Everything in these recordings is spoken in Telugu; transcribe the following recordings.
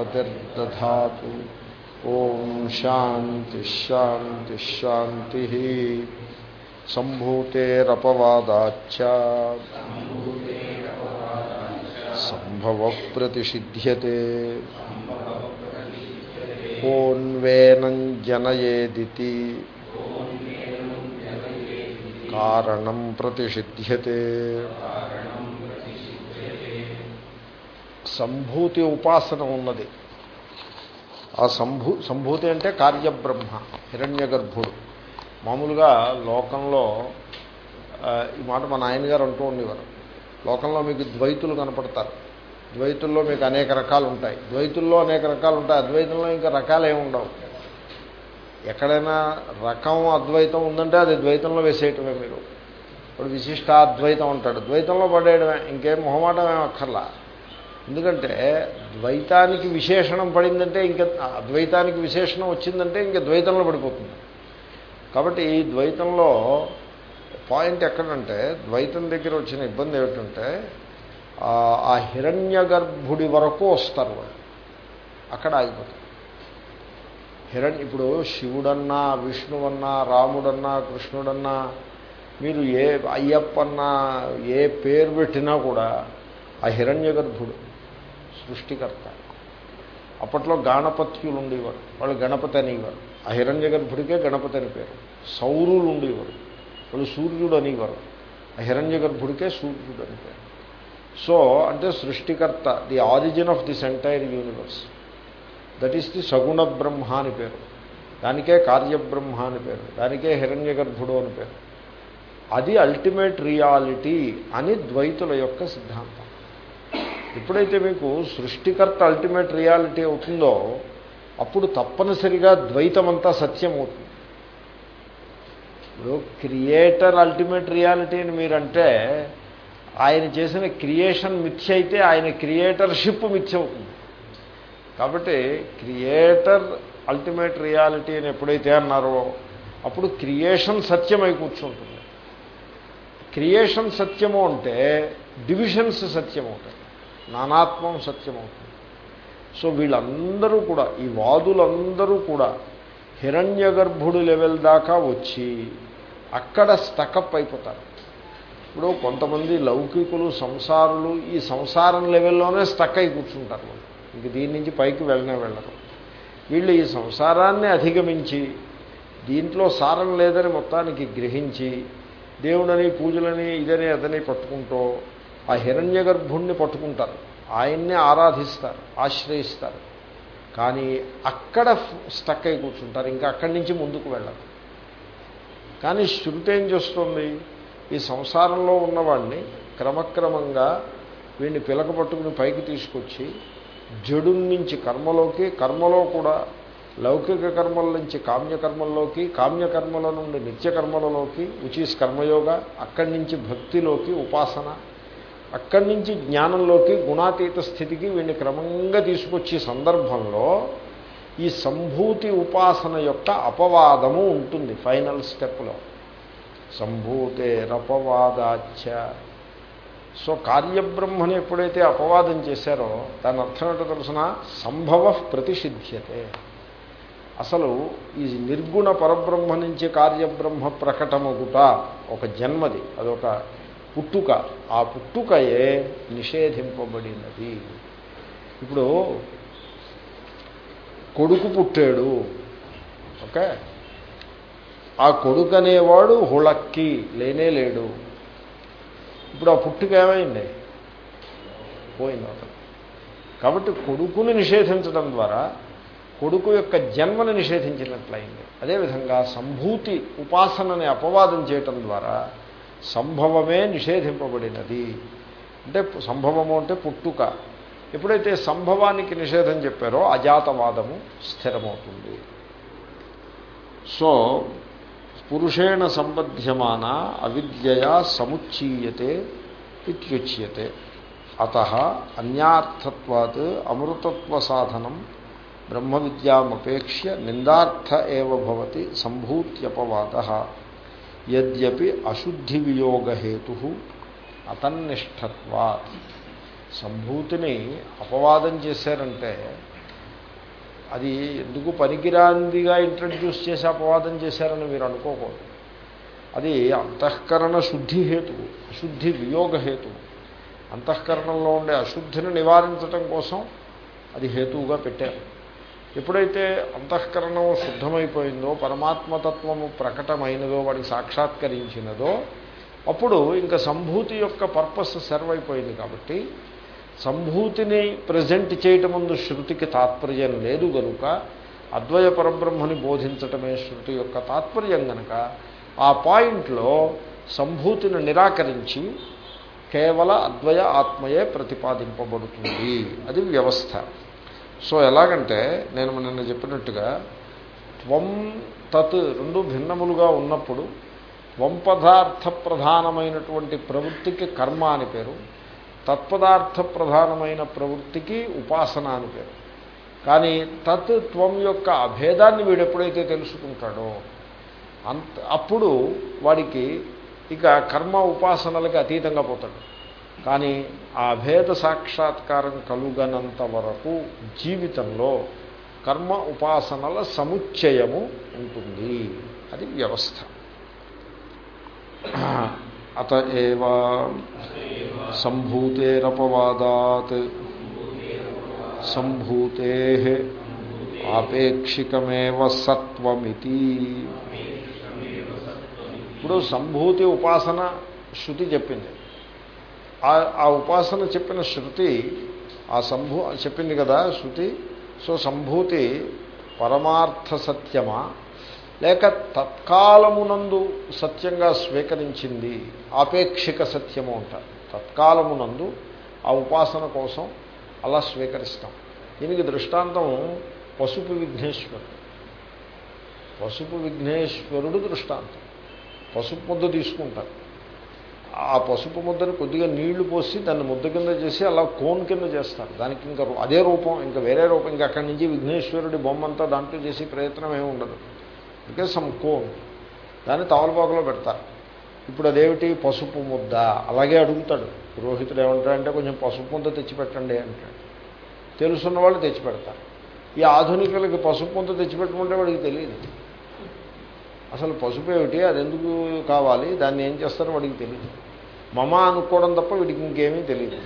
బృహస్పతిర్దధాతు ఓం శాంతి శాంతి శాంతి సంభూతేరపవాదాచ్చ సంభవ ప్రతిషిధ్యతే కోన్వేనం జనయేదితి కారణం ప్రతిషిధ్యతే సంభూతి ఉపాసన ఉన్నది. ఆ సంభూ సంభూతి అంటే కార్యబ్రహ్మ హిరణ్య గర్భుడు మామూలుగా లోకంలో ఈ మాట మా నాయనగారు అంటూ ఉండేవారు. లోకంలో మీకు ద్వైతులు కనపడతారు. ద్వైతుల్లో మీకు అనేక రకాలు ఉంటాయి ద్వైతుల్లో అనేక రకాలు ఉంటాయి అద్వైతంలో ఇంకా రకాలు ఏమి ఉండవు ఎక్కడైనా రకం అద్వైతం ఉందంటే అది ద్వైతంలో వేసేయటమే మీరు. ఇప్పుడు విశిష్టాద్వైతం ఉంటాడు ద్వైతంలో పడేయడమే. ఇంకేం మొహమాటం ఏం అక్కర్లా. ఎందుకంటే ద్వైతానికి విశేషణం పడిందంటే ఇంకా అద్వైతానికి విశేషణం వచ్చిందంటే ఇంకా ద్వైతంలో పడిపోతుంది. కాబట్టి ఈ ద్వైతంలో పాయింట్ ఎక్కడంటే ద్వైతం దగ్గర వచ్చిన ఇబ్బంది ఏమిటంటే ఆ- హిరణ్య గర్భుడి వరకు వస్తారు వాళ్ళు. అక్కడ ఆగిపోతారు. హిరణ్ ఇప్పుడు శివుడన్నా విష్ణువన్నా రాముడన్నా కృష్ణుడన్నా మీరు ఏ అయ్యప్పన్నా ఏ పేరు పెట్టినా కూడా ఆ హిరణ్య గర్భుడు సృష్టికర్త. అప్పట్లో గాణపత్యులు ఉండేవారు వాళ్ళు గణపతి అనేవారు. ఆ హిరణ్య గర్భుడికే గణపతి అని పేరు. సౌరులు ఉండేవారు వాళ్ళు సూర్యుడు అనేవారు. ఆ హిరణ్య గర్భుడికే సూర్యుడు అని పేరు. సో అంటే సృష్టికర్త the origin of this entire universe. That is the Saguna Brahma అని పేరు. దానికే కార్యబ్రహ్మ అని పేరు. దానికే హిరణ్య గర్భుడు అని పేరు. అది అల్టిమేట్ రియాలిటీ అని ద్వైతుల యొక్క సిద్ధాంతం. ఎప్పుడైతే మీకు సృష్టికర్త అల్టిమేట్ రియాలిటీ అవుతుందో అప్పుడు తప్పనిసరిగా ద్వైతమంతా సత్యం అవుతుంది. ఇప్పుడు క్రియేటర్ అల్టిమేట్ రియాలిటీ అని మీరంటే ఆయన చేసిన క్రియేషన్ మిథ్య అయితే ఆయన క్రియేటర్షిప్ మిథ్య అవుతుంది. కాబట్టి క్రియేటర్ అల్టిమేట్ రియాలిటీ అని ఎప్పుడైతే అన్నారో అప్పుడు క్రియేషన్ సత్యమై కూర్చుంటుంది. క్రియేషన్ సత్యము అంటే డివిజన్స్ సత్యం అవుతాయి నానాత్మం సత్యమవుతుంది. సో వీళ్ళందరూ కూడా ఈ వాదులందరూ కూడా హిరణ్య గర్భుడు లెవెల్ దాకా వచ్చి అక్కడ స్టకప్ అయిపోతారు. ఇప్పుడు కొంతమంది లౌకికులు సంసారులు ఈ సంసారం లెవెల్లోనే స్టక్ అయి కూర్చుంటారు వాళ్ళు. ఇంక దీని నుంచి పైకి వెళ్ళనే వెళ్ళరు. వీళ్ళు ఈ సంసారాన్ని అధిగమించి దీంట్లో సారం లేదని మొత్తానికి గ్రహించి దేవుడని పూజలని ఇదని అదని పట్టుకుంటూ ఆ హిరణ్య గర్భుణ్ణి పట్టుకుంటారు. ఆయన్నే ఆరాధిస్తారు ఆశ్రయిస్తారు. కానీ అక్కడ స్టక్ అయి కూర్చుంటారు ఇంకా అక్కడి నుంచి ముందుకు వెళ్ళరు. కానీ శృతి ఏం చేస్తుంది? ఈ సంసారంలో ఉన్నవాడిని క్రమక్రమంగా వీడిని పిలక పట్టుకుని పైకి తీసుకొచ్చి జడు నుంచి కర్మలోకి కర్మలో కూడా లౌకిక కర్మల నుంచి కామ్యకర్మల్లోకి కామ్యకర్మల నుండి నిత్యకర్మలలోకి ఉచిస్ కర్మయోగ అక్కడి నుంచి భక్తిలోకి ఉపాసన అక్కడి నుంచి జ్ఞానంలోకి గుణాతీత స్థితికి వీడిని క్రమంగా తీసుకొచ్చే సందర్భంలో ఈ సంభూతి ఉపాసన యొక్క అపవాదము ఉంటుంది ఫైనల్ స్టెప్లో. సంభూతేరపవాదాచ సో కార్యబ్రహ్మని ఎప్పుడైతే అపవాదం చేశారో దాని అర్థం ఏంటో తెలిసిన? సంభవ ప్రతిషిధ్యతే. అసలు ఈ నిర్గుణ పరబ్రహ్మ నుంచి కార్యబ్రహ్మ ప్రకటమగుట ఒక జన్మది అదొక పుట్టుక. ఆ పుట్టుకయే నిషేధింపబడినది. ఇప్పుడు కొడుకు పుట్టాడు. ఓకే? ఆ కొడుకు అనేవాడు హుళక్కి లేనే లేడు. ఇప్పుడు ఆ పుట్టుక ఏమైంది? పోయింది అతను. కాబట్టి కొడుకుని నిషేధించడం ద్వారా కొడుకు యొక్క జన్మను నిషేధించినట్లయింది. అదేవిధంగా సంభూతి ఉపాసనని అపవాదం చేయటం ద్వారా సంభవమే నిషేధింపబడినది. అంటే సంభవము అంటే పుట్టుక. ఎప్పుడైతే సంభవానికి నిషేధం చెప్పారో అజాతవాదము స్థిరమవుతుంది. సో పురుషేణ సంబధ్యమాన అవిద్యయా సముచ్చీయతే ఇత్యుచ్యతే. అత అన్యార్థత్వాత్ అమృతత్వ సాధనం బ్రహ్మ విద్యామపేక్ష్య నిందార్థ ఏవ భవతి సంభూత్యపవాద. యద్యపి అశుద్ధి వియోగహేతు అతన్నిష్టత్వా సంభూతిని అపవాదం చేశారంటే అది ఎందుకు పనికిరాందిగా ఇంట్రడ్యూస్ చేసి అపవాదం చేశారని మీరు అనుకోకూడదు. అది అంతఃకరణ శుద్ధి హేతువు అశుద్ధి వియోగ హేతువు అంతఃకరణంలో ఉండే అశుద్ధిని నివారించటం కోసం అది హేతువుగా పెట్టారు. ఎప్పుడైతే అంతఃకరణం శుద్ధమైపోయిందో పరమాత్మతత్వము ప్రకటమైనదో వాడికి సాక్షాత్కరించినదో అప్పుడు ఇంకా సంభూతి యొక్క పర్పస్ సర్వ్ అయిపోయింది కాబట్టి సంభూతిని ప్రజెంట్ చేయటం ముందు శృతికి తాత్పర్యం లేదు గనుక అద్వయ పరబ్రహ్మని బోధించటమే శృతి యొక్క తాత్పర్యం గనక ఆ పాయింట్లో సంభూతిని నిరాకరించి కేవల అద్వయ ఆత్మయే ప్రతిపాదింపబడుతుంది. అది వ్యవస్థ. సో ఎలాగంటే నేను నిన్న చెప్పినట్టుగా త్వం తత్ రెండు భిన్నములుగా ఉన్నప్పుడు త్వం పదార్థ ప్రధానమైనటువంటి ప్రవృత్తికి కర్మ అని పేరు తత్పదార్థ ప్రధానమైన ప్రవృత్తికి ఉపాసన అని పేరు. కానీ తత్ త్వం యొక్క అభేదాన్ని వీడు ఎప్పుడైతే తెలుసుకుంటాడో అంత అప్పుడు వాడికి ఇక కర్మ ఉపాసనలకి అతీతంగా పోతాడు. కానీ ఆ భేద సాక్షాత్కారం కలుగనంత వరకు జీవితంలో కర్మ ఉపాసనల సముచ్చయము ఉంటుంది. అది వ్యవస్థ. అత ఏవ సంభూతేరపవాదాత్ సంభూతే ఆపేక్షికమేవ సత్వమితి. ఇప్పుడు సంభూతి ఉపాసన శృతి చెప్పింది. ఆ ఉపాసన చెప్పిన శృతి ఆ సంభూ చెప్పింది కదా శృతి సో సంభూతి పరమార్థ సత్యమా? లేక తత్కాలమునందు సత్యంగా స్వీకరించింది ఆపేక్షిక సత్యము అంటారు తత్కాలమునందు ఆ ఉపాసన కోసం అలా స్వీకరిస్తాం. దీనికి దృష్టాంతం పసుపు విఘ్నేశ్వరుడు. పసుపు విఘ్నేశ్వరుడు దృష్టాంతం. పసుపు ముద్ద తీసుకుంటారు. ఆ పసుపు ముద్దను కొద్దిగా నీళ్ళు పోసి దాన్ని ముద్ద కింద చేసి అలా కోన్ కింద చేస్తారు. దానికి ఇంకా అదే రూపం ఇంకా వేరే రూపం. ఇంకా అక్కడి నుంచి విఘ్నేశ్వరుడి బొమ్మంతా దాంట్లో చేసే ప్రయత్నం ఏమి ఉండదు. ఇంకా సమ్ కోన్ దాన్ని తావలపాకులో పెడతారు. ఇప్పుడు అదేమిటి? పసుపు ముద్ద. అలాగే అడుగుతాడు. పురోహితుడు ఏమంటాడంటే కొంచెం పసుపు ముద్ద తెచ్చిపెట్టండి అంటాడు. తెలుసున్న వాళ్ళు తెచ్చిపెడతారు. ఈ ఆధునికులకి పసుపు ముద్ద తెచ్చిపెట్టమంటే వాడికి తెలియదు. అసలు పసుపు ఏమిటి? అది ఎందుకు కావాలి? దాన్ని ఏం చేస్తారో వాడికి తెలియదు మమ అనుకోవడం తప్ప వీడికి ఇంకేమీ తెలియదు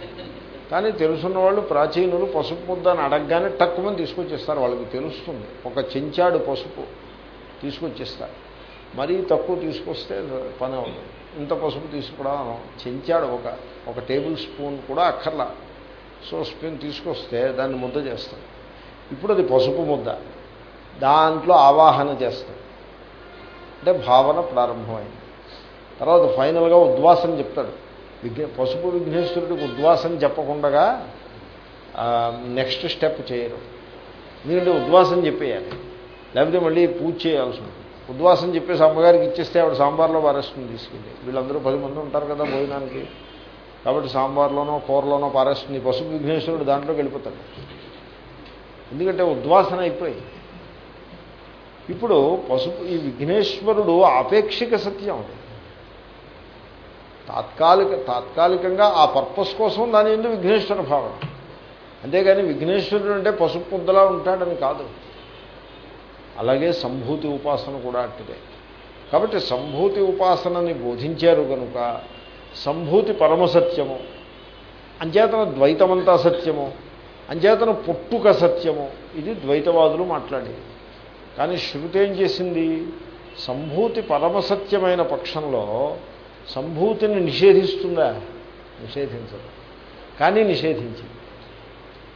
కానీ తెలుసున్న వాళ్ళు ప్రాచీనులు పసుపు ముద్ద అని అడగగానే తక్కువని తీసుకొచ్చేస్తారు. వాళ్ళకి తెలుస్తుంది. ఒక చెంచాడు పసుపు తీసుకొచ్చేస్తారు. మరీ తక్కువ తీసుకొస్తే పని అవుతుంది ఇంత పసుపు తీసుకురావడం చెంచాడు ఒక ఒక టేబుల్ స్పూన్ కూడా అక్కర్లా. సో స్పూన్ తీసుకొస్తే దాన్ని ముద్ద చేస్తాం. ఇప్పుడు అది పసుపు ముద్ద. దాంట్లో ఆవాహన చేస్తాం. అంటే భావన ప్రారంభమైంది. తర్వాత ఫైనల్గా ఉద్వాసం చెప్తాడు. విఘ్న పసుపు విఘ్నేశ్వరుడికి ఉద్వాసం చెప్పకుండా నెక్స్ట్ స్టెప్ చేయరు. ఎందుకంటే ఉద్వాసం చెప్పేయాలి. లేకపోతే మళ్ళీ పూజ చేయాల్సి ఉంటుంది. ఉద్వాసం చెప్పేసి అమ్మగారికి ఇచ్చేస్తే ఆవిడ సాంబార్లో పారేస్తుంది తీసుకెళ్ళి. వీళ్ళందరూ పది మంది ఉంటారు కదా భోజనానికి. కాబట్టి సాంబార్లోనో కూరలోనో పారేస్తుంది పసుపు విఘ్నేశ్వరుడు దాంట్లోకి వెళ్ళిపోతాడు. ఎందుకంటే ఉద్వాసన అయిపోయి ఇప్పుడు పసుపు ఈ విఘ్నేశ్వరుడు ఆపేక్షిక సత్యం తాత్కాలిక తాత్కాలికంగా ఆ పర్పస్ కోసం దాని ఎందుకు విఘ్నేశ్వర భావన. అంతేగాని విఘ్నేశ్వరుడు అంటే పసుపు ముద్దలా ఉంటాడని కాదు. అలాగే సంభూతి ఉపాసన కూడా అట్టిదే. కాబట్టి సంభూతి ఉపాసనని బోధించారు కనుక సంభూతి పరమసత్యము అంచేతన ద్వైతమంతా సత్యము అంచేతన పుట్టుక సత్యము ఇది ద్వైతవాదులు మాట్లాడేది. కానీ శృతి ఏం చేసింది? సంభూతి పరమసత్యమైన పక్షంలో సంభూతిని నిషేధిస్తుందా? నిషేధించదు. కానీ నిషేధించింది.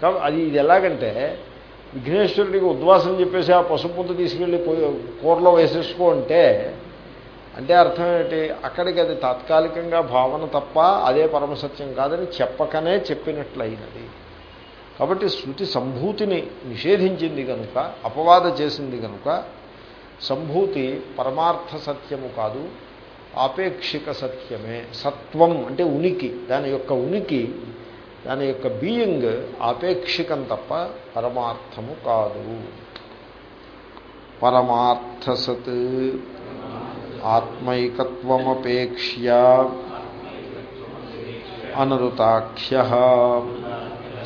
కాబట్టి అది ఇది ఎలాగంటే విఘ్నేశ్వరుడికి ఉద్వాసం చెప్పేసి ఆ పసుపుంత తీసుకెళ్ళి కూరలో వేసేసుకో అంటే అంటే అర్థం ఏంటి? అక్కడికి అది తాత్కాలికంగా భావన తప్ప అదే పరమసత్యం కాదని చెప్పకనే చెప్పినట్లయినది. కాబట్టి శృతి సంభూతిని నిషేధించింది కనుక అపవాద చేసింది కనుక సంభూతి పరమార్థ సత్యము కాదు ఆపేక్షిక సత్యమే సత్వం అంటే ఉనికి దాని యొక్క ఉనికి దాని యొక్క బీయింగ్ ఆపేక్షికం తప్ప పరమార్థము కాదు. పరమార్థసత్ ఆత్మైకత్వమపేక్ష్య అనరుతాఖ్య.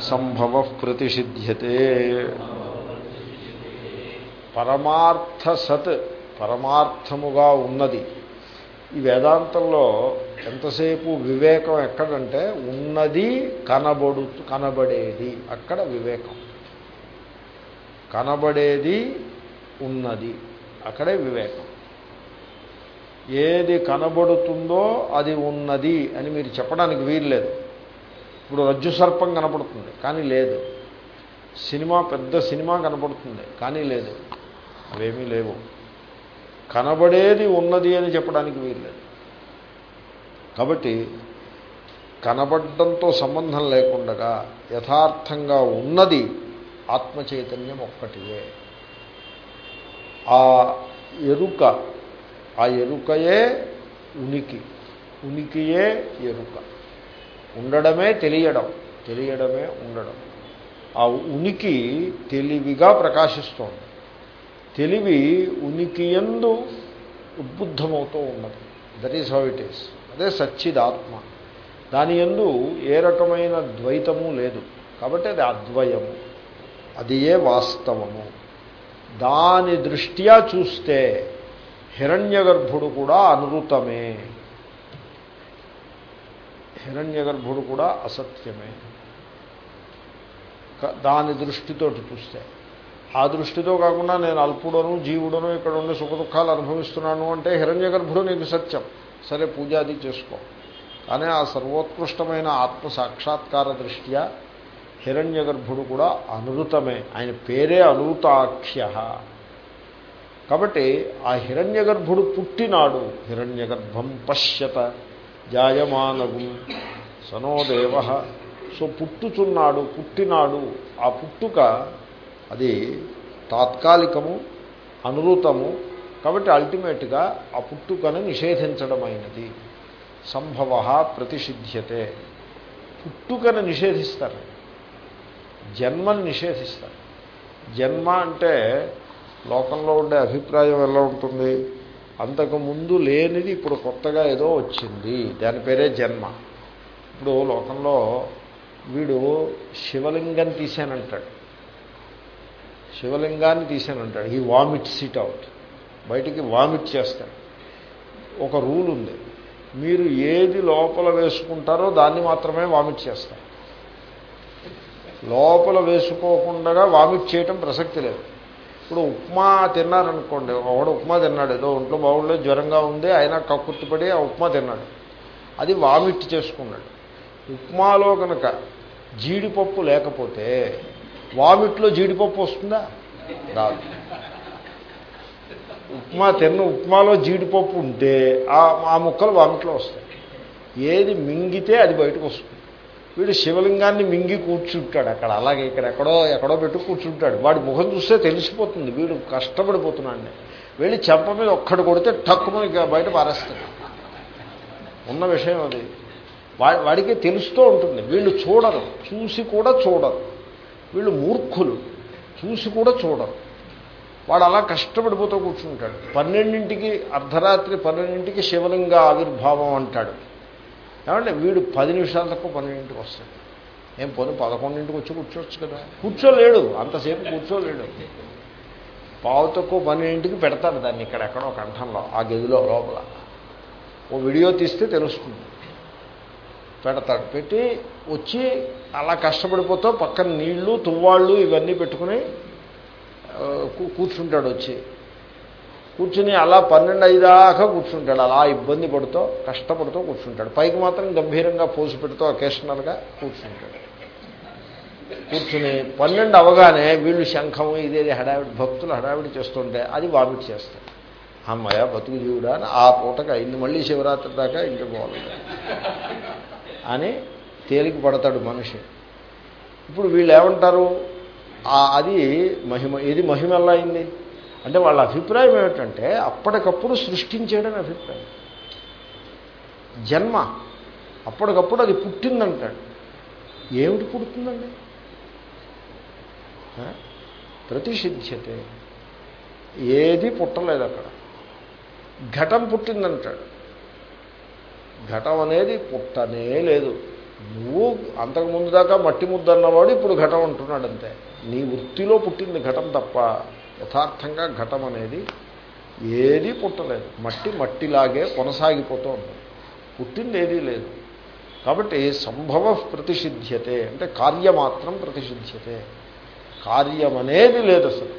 సంభవ ప్రతిషిధ్యతే పరమార్థ సత్ పరమార్థముగా ఉన్నది. ఈ వేదాంతంలో ఎంతసేపు వివేకం ఎక్కడంటే ఉన్నది కనబడు కనబడేది. అక్కడ వివేకం. కనబడేది ఉన్నది. అక్కడే వివేకం. ఏది కనబడుతుందో అది ఉన్నది అని మీరు చెప్పడానికి వీల్లేదు. ఇప్పుడు రజ్జు సర్పం కనపడుతుంది కానీ లేదు. సినిమా పెద్ద సినిమా కనపడుతుంది కానీ లేదు. అవేమీ లేవు. కనబడేది ఉన్నది అని చెప్పడానికి వీల్లేదు కాబట్టి కనబడడంతో సంబంధం లేకుండా యథార్థంగా ఉన్నది ఆత్మచైతన్యం ఒక్కటియే. ఆ ఎరుక ఆ ఎరుకయే ఉనికి ఉనికియే ఎరుక. ఉండడమే తెలియడం తెలియడమే ఉండడం. ఆ ఉనికి తెలివిగా ప్రకాశిస్తోంది. తెలివి ఉనికి ఎందు ఉద్బుద్ధమవుతూ ఉన్నది. That is how it is అదే సచ్చిదాత్మ. దాని ఎందు ఏ రకమైన ద్వైతము లేదు. కాబట్టి అది అద్వయము. అది ఏ వాస్తవము? దాని దృష్ట్యా చూస్తే హిరణ్యగర్భుడు కూడా అనృతమే హిరణ్యగర్భుడు కూడా అసత్యమే. దాని దృష్టితోటి చూస్తే. ఆ దృష్టితో కాకుండా నేను అల్పుడను జీవుడను ఇక్కడ ఉండే సుఖ దుఃఖాలు అనుభవిస్తున్నాను అంటే హిరణ్యగర్భుడు నీకు సత్యం. సరే పూజాది చేసుకో. కానీ ఆ సర్వోత్కృష్టమైన ఆత్మ సాక్షాత్కార దృష్ట్యా హిరణ్యగర్భుడు కూడా అనృతమే ఆయన పేరే అనృతాఖ్య కాబట్టి ఆ హిరణ్యగర్భుడు పుట్టినాడు. హిరణ్యగర్భం పశ్యత. జాయమానగు. సనోదేవ సో పుట్టుచున్నాడు పుట్టినాడు. ఆ పుట్టుక అది తాత్కాలికము అనురూతము. కాబట్టి అల్టిమేట్గా ఆ పుట్టుకను నిషేధించడమైనది. సంభవ ప్రతిషిధ్యతే. పుట్టుకను నిషేధిస్తారు. జన్మని నిషేధిస్తారు. జన్మ అంటే లోకంలో ఉండే అభిప్రాయం ఎలా ఉంటుంది? అంతకుముందు లేనిది ఇప్పుడు కొత్తగా ఏదో వచ్చింది. దాని పేరే జన్మ. ఇప్పుడు లోకంలో వీడు శివలింగం తీశానంటాడు. శివలింగాన్ని తీశానంటాడు. ఈ వామిట్ సిట్ అవుట్ బయటికి వామిట్ చేస్తాడు. ఒక రూల్ ఉంది. మీరు ఏది లోపల వేసుకుంటారో దాన్ని మాత్రమే వామిట్ చేస్తారు. లోపల వేసుకోకుండా వామిట్ చేయటం ప్రసక్తి లేదు. ఇప్పుడు ఉప్మా తిన్నారనుకోండి ఒకడు ఉప్మా తిన్నాడు ఏదో ఒంట్లో బాగుండలేదు జ్వరంగా ఉంది అయినా కక్కుర్తిపడి ఆ ఉప్మా తిన్నాడు. అది వామిట్ చేసుకున్నాడు. ఉప్మాలో కనుక జీడిపప్పు లేకపోతే వామిట్లో జీడిపప్పు వస్తుందా? రాదు. ఉప్మా తిన్న ఉప్మాలో జీడిపప్పు ఉంటే ఆ ముక్కలు వామిట్లో వస్తాయి. ఏది మింగితే అది బయటకు వస్తుంది. వీడు శివలింగాన్ని మింగి కూర్చుంటాడు అక్కడ. అలాగే ఇక్కడ ఎక్కడో ఎక్కడో పెట్టు కూర్చుంటాడు. వాడి ముఖం చూస్తే తెలిసిపోతుంది. వీడు కష్టపడిపోతున్నాడు. వెళ్ళి చెంప మీద ఒక్కడు కొడితే టక్కుమని బయట పారేస్తాడు. ఉన్న విషయం అది. వాడికి తెలుస్తూ ఉంటుంది. వీళ్ళు చూడరు. చూసి కూడా చూడరు. వీళ్ళు మూర్ఖులు. చూసి కూడా చూడరు. వాడు అలా కష్టపడిపోతూ కూర్చుంటాడు. పన్నెండింటికి అర్ధరాత్రి పన్నెండింటికి శివలింగ ఆవిర్భావం అంటాడు. ఏమంటే వీడు పది నిమిషాల తక్కువ పన్నెండింటికి వస్తాడు. ఏం పొద్దు పదకొండింటికి వచ్చి కూర్చోవచ్చు కదా. కూర్చోలేడు అంతసేపు కూర్చోలేడు. పావు తక్కువ పన్నెండింటికి పెడతాడు దాన్ని ఇక్కడ ఎక్కడో కంఠంలో ఆ గదిలో లోపల. ఓ వీడియో తీస్తే తెలుస్తుంది. పెడతాడు. పెట్టి వచ్చి అలా కష్టపడిపోతూ పక్కన నీళ్ళు తువ్వాళ్ళు ఇవన్నీ పెట్టుకుని కూర్చుంటాడు వచ్చి. కూర్చుని అలా పన్నెండు ఐదాకా కూర్చుంటాడు. అలా ఇబ్బంది పడుతూ కష్టపడుతూ కూర్చుంటాడు. పైకి మాత్రం గంభీరంగా పోసి పెడుతూ అకేషనల్గా కూర్చుంటాడు. కూర్చుని పన్నెండు అవగానే వీళ్ళు శంఖం ఇదేది హడావిడి భక్తులు హడావిడి చేస్తుంటే అది వామిట్ చేస్తాడు. అమ్మయ్య బతుకు జీవుడా అని ఆ పూటగా అయింది. మళ్ళీ శివరాత్రి దాకా ఇంకా పోవాలి. అని తేలిక పడతాడు మనిషి. ఇప్పుడు వీళ్ళు ఏమంటారు? అది మహిమ ఇది మహిమ ఎలా అయింది? అంటే వాళ్ళ అభిప్రాయం ఏమిటంటే అప్పటికప్పుడు సృష్టించేయడం అభిప్రాయం. జన్మ అప్పటికప్పుడు అది పుట్టిందంటాడు. ఏమిటి పుడుతుందండి? ప్రతిషిధ్యతే. ఏది పుట్టలేదు అక్కడ. ఘటం పుట్టిందంటాడు. ఘటం అనేది పుట్టనే లేదు. నువ్వు అంతకుముందు దాకా మట్టి ముద్ద అన్నవాడు ఇప్పుడు ఘటం అంటున్నాడు అంతే నీ వృత్తిలో పుట్టింది ఘటం తప్ప యథార్థంగా ఘటం అనేది ఏదీ పుట్టలేదు. మట్టి మట్టిలాగే కొనసాగిపోతూ ఉంటుంది పుట్టింది ఏదీ లేదు. కాబట్టి సంభవ ప్రతిషిధ్యతే అంటే కార్యమాత్రం ప్రతిషిధ్యతే. కార్యమనేది లేదు అసలు.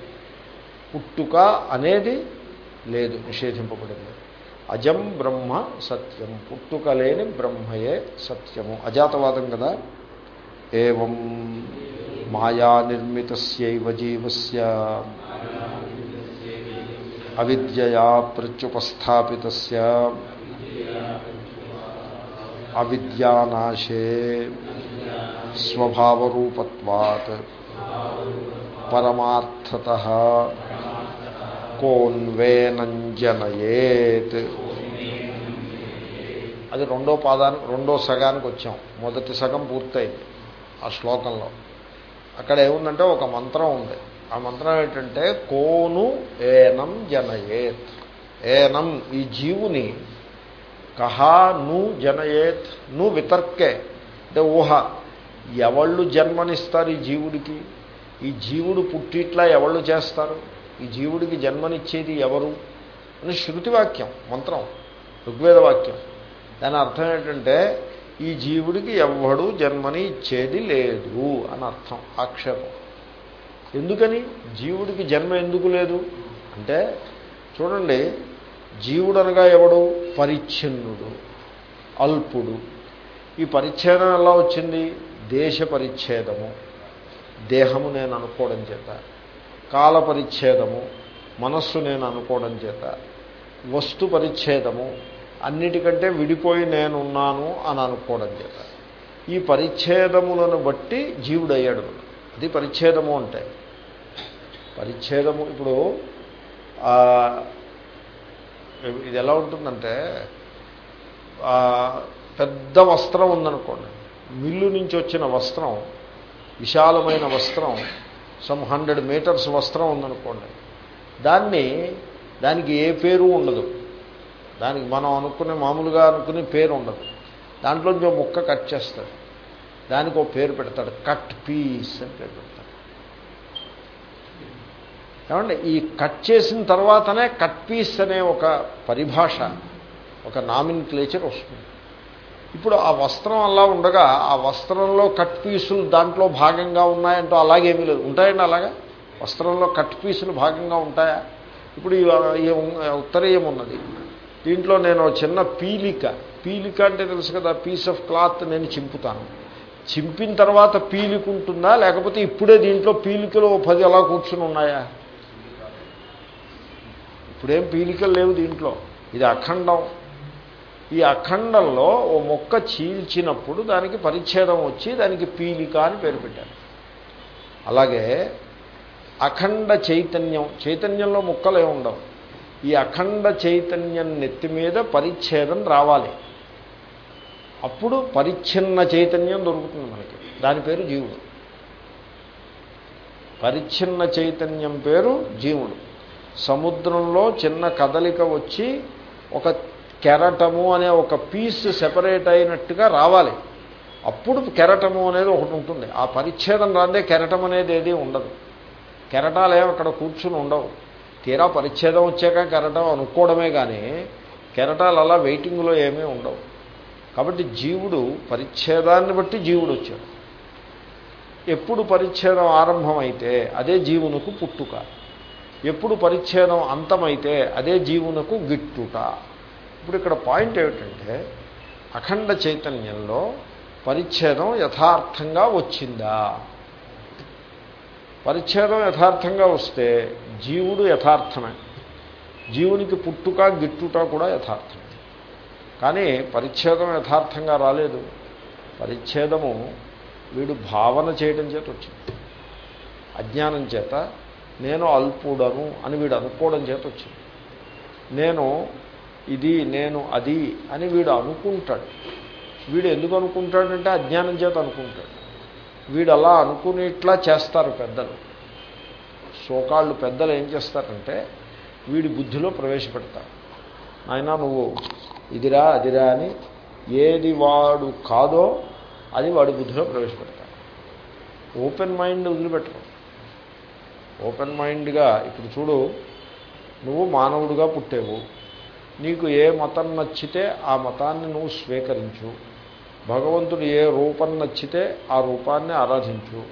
పుట్టుక అనేది లేదు నిషేధింపబడింది. అజం బ్రహ్మ సత్యం. పుట్టుక లేని బ్రహ్మయే సత్యము. అజాతవాదం కదా? ఏం మాయా నిర్మిత జీవస్య. అవిద్యయా ప్రత్యుపస్థాపిత అవిద్యానాశే స్వభావరూపత్వాత్. పరమార్థత కోన్వేనంజనయేత్. అది రెండో పాదాన్ని రెండో సగానికి వచ్చాం. మొదటి సగం పూర్తయింది ఆ శ్లోకంలో. అక్కడ ఏముందంటే ఒక మంత్రం ఉంది. ఆ మంత్రం ఏంటంటే కోను ఏనం జనయేత్. ఏనం ఈ జీవుని కహా ను జనయేత్. ను వితర్కే అంటే ఊహ. ఎవళ్ళు జన్మనిస్తారు ఈ జీవుడికి? ఈ జీవుడు పుట్టిట్లా ఎవళ్ళు చేస్తారు? ఈ జీవుడికి జన్మనిచ్చేది ఎవరు? అని శృతివాక్యం మంత్రం ఋగ్వేద వాక్యం దాని అర్థం ఏంటంటే ఈ జీవుడికి ఎవ్వడు జన్మని ఇచ్చేది లేదు అని అర్థం ఆక్షేపం ఎందుకని? జీవుడికి జన్మ ఎందుకు లేదు? అంటే చూడండి జీవుడు అనగా ఎవడు? పరిచ్ఛిన్నుడు అల్పుడు. ఈ పరిచ్ఛేదం ఎలా వచ్చింది? దేశ పరిచ్ఛేదము. దేహము నేను అనుకోవడం చేత కాల పరిచ్ఛేదము మనస్సు నేను అనుకోవడం చేత వస్తు పరిచ్ఛేదము అన్నిటికంటే విడిపోయి నేనున్నాను అని అనుకోవడం చేత. ఈ పరిచ్ఛేదములను బట్టి జీవుడయ్యాడు. అది పరిచ్ఛేదము అంటే పరిచ్ఛేదము. ఇప్పుడు ఇది ఎలా ఉంటుందంటే పెద్ద వస్త్రం ఉందనుకోండి. మిల్లు నుంచి వచ్చిన వస్త్రం విశాలమైన వస్త్రం సమ్ హండ్రెడ్ మీటర్స్ వస్త్రం ఉందనుకోండి. దాన్ని దానికి ఏ పేరు ఉండదు. దానికి మనం అనుకునే మామూలుగా అనుకునే పేరు ఉండదు. దాంట్లో ఒక ముక్క కట్ చేస్తాడు. దానికి ఒక పేరు పెడతాడు. కట్ పీస్ అని పేరు పెడతాడు. ఏమంటే ఈ కట్ చేసిన తర్వాతనే కట్ పీస్ అనే ఒక పరిభాష ఒక నామిన్ క్లేచర్ వస్తుంది. ఇప్పుడు ఆ వస్త్రం అలా ఉండగా ఆ వస్త్రంలో కట్ పీసులు దాంట్లో భాగంగా ఉన్నాయంటో అలాగేమీ లేదు. ఉంటాయండి అలాగా? వస్త్రంలో కట్ పీసులు భాగంగా ఉంటాయా? ఇప్పుడు ఈ ఉత్తరీయం ఉన్నది. దీంట్లో నేను చిన్న పీలిక పీలిక అంటే తెలుసు కదా పీస్ ఆఫ్ క్లాత్ నేను చింపుతాను. చింపిన తర్వాత పీలిక ఉంటుందా? లేకపోతే ఇప్పుడే దీంట్లో పీలికలు పది అలా కూర్చుని ఉన్నాయా? ఇప్పుడేం పీలికలు లేవు దీంట్లో. ఇది అఖండం. ఈ అఖండంలో ఓ మొక్క చీల్చినప్పుడు దానికి పరిచ్ఛేదం వచ్చి దానికి పీలిక అని పేరు పెట్టారు. అలాగే అఖండ చైతన్యం చైతన్యంలో ముక్కలే ఉండవు. ఈ అఖండ చైతన్యం నెత్తి మీద పరిచ్ఛేదం రావాలి. అప్పుడు పరిచ్ఛిన్న చైతన్యం దొరుకుతుంది మనకి. దాని పేరు జీవుడు. పరిచ్ఛిన్న చైతన్యం పేరు జీవుడు. సముద్రంలో చిన్న కదలిక వచ్చి ఒక కెరటము అనే ఒక పీస్ సెపరేట్ అయినట్టుగా రావాలి. అప్పుడు కెరటము అనేది ఒకటి ఉంటుంది. ఆ పరిచ్ఛేదం రాందే కెరటం అనేది ఏది ఉండదు. కెరటాలు ఏమి అక్కడ కూర్చుని ఉండవు. తీరా పరిచ్ఛేదం వచ్చాక కెరటం అనుకోవడమే కానీ కెరటాలు అలా వెయిటింగ్లో ఏమీ ఉండవు. కాబట్టి జీవుడు పరిచ్ఛేదాన్ని బట్టి జీవుడు వచ్చాడు. ఎప్పుడు పరిచ్ఛేదం ఆరంభమైతే అదే జీవునకు పుట్టుక. ఎప్పుడు పరిచ్ఛేదం అంతమైతే అదే జీవునకు గిట్టుట. ఇప్పుడు ఇక్కడ పాయింట్ ఏమిటంటే అఖండ చైతన్యంలో పరిచ్ఛేదం యథార్థంగా వచ్చిందా? పరిచ్ఛేదం యథార్థంగా వస్తే జీవుడు యథార్థమే. జీవునికి పుట్టుక గిట్టుట కూడా యథార్థమే. కానీ పరిచ్ఛేదం యథార్థంగా రాలేదు. పరిచ్ఛేదము వీడు భావన చేయడం చేత వచ్చింది. అజ్ఞానం చేత నేను అల్పుడను అని వీడు అనుకోవడం చేత వచ్చింది. నేను ఇది నేను అది అని వీడు అనుకుంటాడు. వీడు ఎందుకు అనుకుంటాడంటే అజ్ఞానం చేత అనుకుంటాడు. వీడు అలా అనుకునేట్లా చేస్తారు పెద్దలు. సోకాళ్ళు పెద్దలు ఏం చేస్తారంటే వీడి బుద్ధిలో ప్రవేశపెడతారు. ఆయన నువ్వు ఇదిరా అదిరా అని ఏది వాడు కాదో అది వాడి బుద్ధిలో ప్రవేశపెడతారు. ఓపెన్ మైండ్ వదిలిపెట్టరు ఓపెన్ మైండ్గా ఇప్పుడు చూడు నువ్వు మానవుడిగా పుట్టేవు. నీకు ఏ మతం నచ్చితే ఆ మతాన్ని నువ్వు స్వీకరించు. భగవంతుడు ఏ రూపం నచ్చితే ఆ రూపాన్ని ఆరాధించు.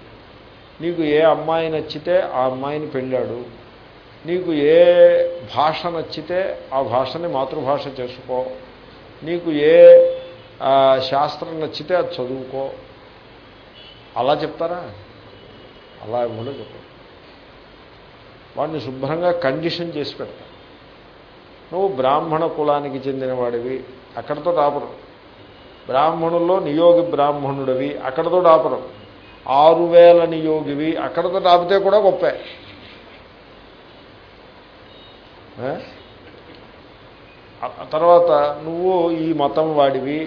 నీకు ఏ అమ్మాయి నచ్చితే ఆ అమ్మాయిని పెళ్ళాడు. నీకు ఏ భాష నచ్చితే ఆ భాషని మాతృభాష చేసుకో. నీకు ఏ శాస్త్రం నచ్చితే అది చదువుకో. అలా చెప్తారా? అలా ఎవరో చెప్పరు వాడిని శుభ్రంగా కండిషన్ చేసి పెడతారు నువ్వు బ్రాహ్మణ కులానికి చెందినవాడివి అక్కడితో ఆపరు బ్రాహ్మణుల్లో నియోగి బ్రాహ్మణుడివి అక్కడితో ఆపరు ఆరు వేల నియోగివి అక్కడితో ఆపితే కూడా గొప్పే. ఆ తర్వాత నువ్వు ఈ మతం వాడివి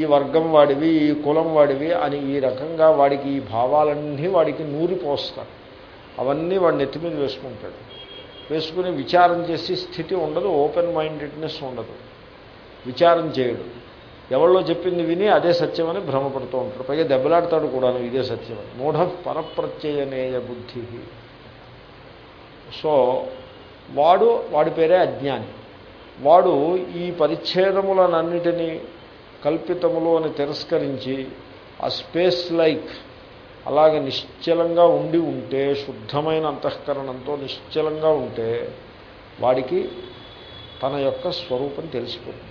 ఈ వర్గం వాడివి ఈ కులం వాడివి అని ఈ రకంగా వాడికి ఈ భావాలన్నీ వాడికి నూరిపోస్తారు అవన్నీ వాడు నెత్తి మీద వేసుకుంటాడు. వేసుకుని విచారం చేసి స్థితి ఉండదు ఓపెన్ మైండెడ్నెస్ ఉండదు. విచారం చేయడు. ఎవరిలో చెప్పింది విని అదే సత్యమని భ్రమపడుతూ ఉంటాడు. పైగా దెబ్బలాడతాడు కూడా ఇదే సత్యమని. మూఢ పరప్రత్యయనేయ బుద్ధి. సో వాడు వాడి పేరే అజ్ఞాని. వాడు ఈ పరిచ్ఛేదములనన్నిటినీ కల్పితములు అని తిరస్కరించి ఆ స్పేస్ లైక్ అలాగే నిశ్చలంగా ఉండి ఉంటే శుద్ధమైన అంతఃకరణంతో నిశ్చలంగా ఉంటే వాడికి తన యొక్క స్వరూపం తెలిసిపోతుంది.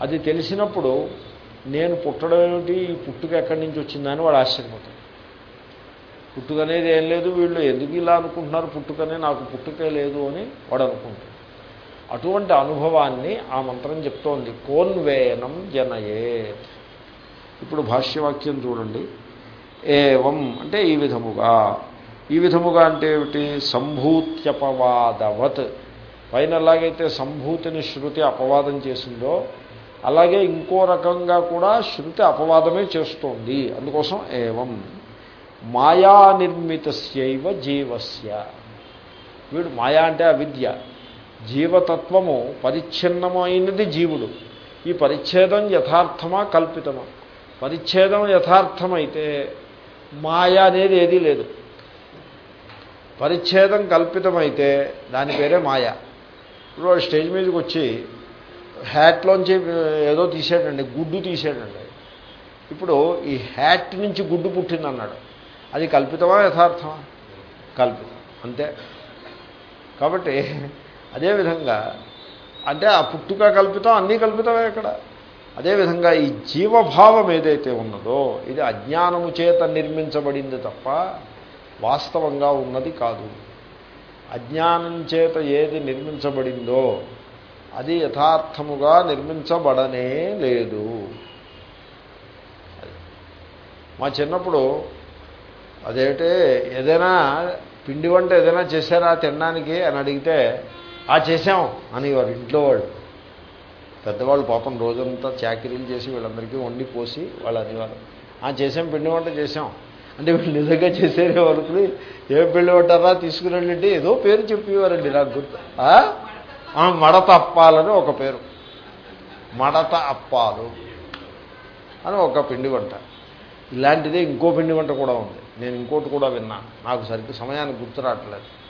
అది తెలిసినప్పుడు నేను పుట్టడం ఏమిటి ఈ పుట్టుక ఎక్కడి నుంచి వచ్చిందని వాడు ఆశ్చర్యపోతాడు. పుట్టుక అనేది ఏం లేదు వీళ్ళు ఎందుకు ఇలా అనుకుంటున్నారు పుట్టుకనే నాకు పుట్టుకే లేదు అని వాడు అనుకుంటాడు. అటువంటి అనుభవాన్ని ఆ మంత్రం చెప్తోంది. కోన్వేనం జనయేత్. ఇప్పుడు భాష్యవాక్యం చూడండి. ఏవం అంటే ఈ విధముగా. ఈ విధముగా అంటే ఏమిటి? సంభూత్యపవాదవత్. పైన ఎలాగైతే సంభూతిని శృతి అపవాదం చేసిందో అలాగే ఇంకో రకంగా కూడా శృతి అపవాదమే చేస్తోంది. అందుకోసం ఏవం. మాయా నిర్మితస్యవ జీవస్య. వీడు మాయా అంటే అవిద్య. జీవతత్వము పరిచ్ఛిన్నమైనది జీవుడు. ఈ పరిచ్ఛేదం యథార్థమా కల్పితమా? పరిచ్ఛేదం యథార్థమైతే మాయ అనేది ఏదీ లేదు. పరిచ్ఛేదం కల్పితమైతే దాని పేరే మాయ. ఇప్పుడు స్టేజ్ మీదకి వచ్చి హ్యాట్లోంచి ఏదో తీసాడండి గుడ్డు తీసాడండి ఇప్పుడు ఈ హ్యాట్ నుంచి గుడ్డు పుట్టింది అన్నాడు అది కల్పితమా యథార్థమా? కల్పితం అంతే. కాబట్టి అదేవిధంగా అంటే ఆ పుట్టుక కల్పితం అన్నీ కల్పితమే ఇక్కడ. అదేవిధంగా ఈ జీవభావం ఏదైతే ఉన్నదో ఇది అజ్ఞానము చేత నిర్మించబడింది తప్ప వాస్తవంగా ఉన్నది కాదు. అజ్ఞానం చేత ఏది నిర్మించబడిందో అది యథార్థముగా నిర్మించబడనే లేదు. మా చిన్నప్పుడు అదేంటే ఏదైనా పిండి వంట ఏదైనా చేశారా తినడానికి అని అడిగితే ఆ చేసాం అనేవారు ఇంట్లో వాళ్ళు. పెద్దవాళ్ళు పాపం రోజంతా చాకరీలు చేసి వీళ్ళందరికీ వండి పోసి వాళ్ళు అనేవారు ఆ చేసాం పిండి వంట చేసాం. అంటే వీళ్ళు నిజంగా చేసేరే వరకు ఏ పిండి వంటారా తీసుకురండి. ఏదో పేరు చెప్పేవారండి నాకు గుర్తు. మడత అప్పాలని ఒక పేరు. మడత అప్పాలు అని ఒక పిండి వంట. ఇలాంటిదే ఇంకో పిండి వంట కూడా ఉంది. నేను ఇంకోటి కూడా విన్నా నాకు సరిగ్గా సమయానికి గుర్తు రావట్లేదు.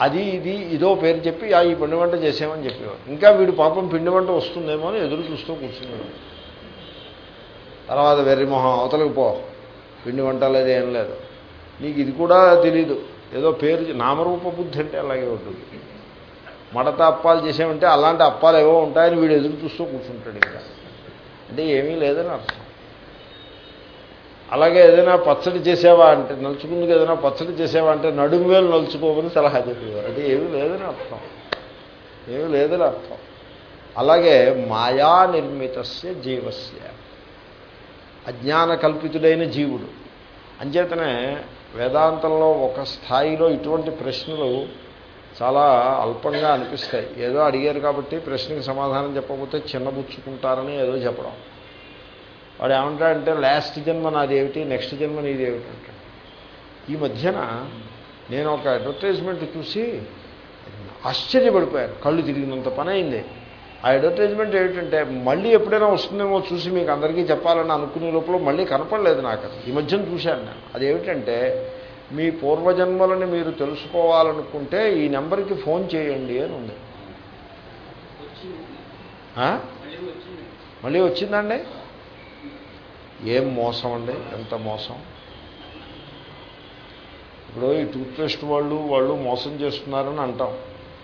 అది ఇది ఇదో పేరు చెప్పి ఆ ఈ పిండి వంట చేసామని చెప్పేవారు. ఇంకా వీడు పాపం పిండి వంట వస్తుందేమో అని ఎదురు చూస్తూ కూర్చునేవాడు తర్వాత వెర్రి మొహం అవతలకు పో. పిండి వంట లేదు ఏం లేదు. నీకు ఇది కూడా తెలీదు. ఏదో పేరు నామరూప బుద్ధి అంటే అలాగే ఉంటుంది. మడత అప్పాలు చేసామంటే అలాంటి అప్పాలు ఏవో ఉంటాయని వీడు ఎదురు చూస్తూ కూర్చుంటాడు ఇంకా. అంటే ఏమీ లేదని అర్థం. అలాగే ఏదైనా పచ్చడి చేసావా అంటే నలుచుకుందుకు ఏదైనా పచ్చడి చేసావా అంటే నడుము వేలు నలుచుకోమని సలహా చెప్పేవారు. అది ఏమీ లేదని అర్థం. ఏమీ లేదని అర్థం. అలాగే మాయా నిర్మితస్య జీవస్య. అజ్ఞాన కల్పితుడైన జీవుడు. అంచేతనే వేదాంతంలో ఒక స్థాయిలో ఇటువంటి ప్రశ్నలు చాలా అల్పంగా అనిపిస్తాయి. ఏదో అడిగారు కాబట్టి ప్రశ్నకి సమాధానం చెప్పకపోతే చిన్నబుచ్చుకుంటారని ఏదో చెప్పడం. వాడు ఏమంటాడంటే లాస్ట్ జన్మ నాదేమిటి నెక్స్ట్ జన్మ నీదేమిటి అంటాడు. ఈ మధ్యన నేను ఒక అడ్వర్టైజ్మెంట్ చూసి ఆశ్చర్యపడిపోయాను. కళ్ళు తిరిగినంత పని అయింది ఆ అడ్వర్టైజ్మెంట్ ఏమిటంటే మళ్ళీ ఎప్పుడైనా వస్తుందేమో చూసి మీకు అందరికీ చెప్పాలని అనుకునే లోపల మళ్ళీ కనపడలేదు నాకు అది. ఈ మధ్యన చూశాను నేను. అదేమిటంటే మీ పూర్వజన్మలని మీరు తెలుసుకోవాలనుకుంటే ఈ నెంబర్కి ఫోన్ చేయండి అని ఉంది? మళ్ళీ వచ్చిందండి? ఏం మోసం అండి? ఎంత మోసం? ఇప్పుడు ఈ టూత్పేస్ట్ వాళ్ళు వాళ్ళు మోసం చేస్తున్నారని అంటాం.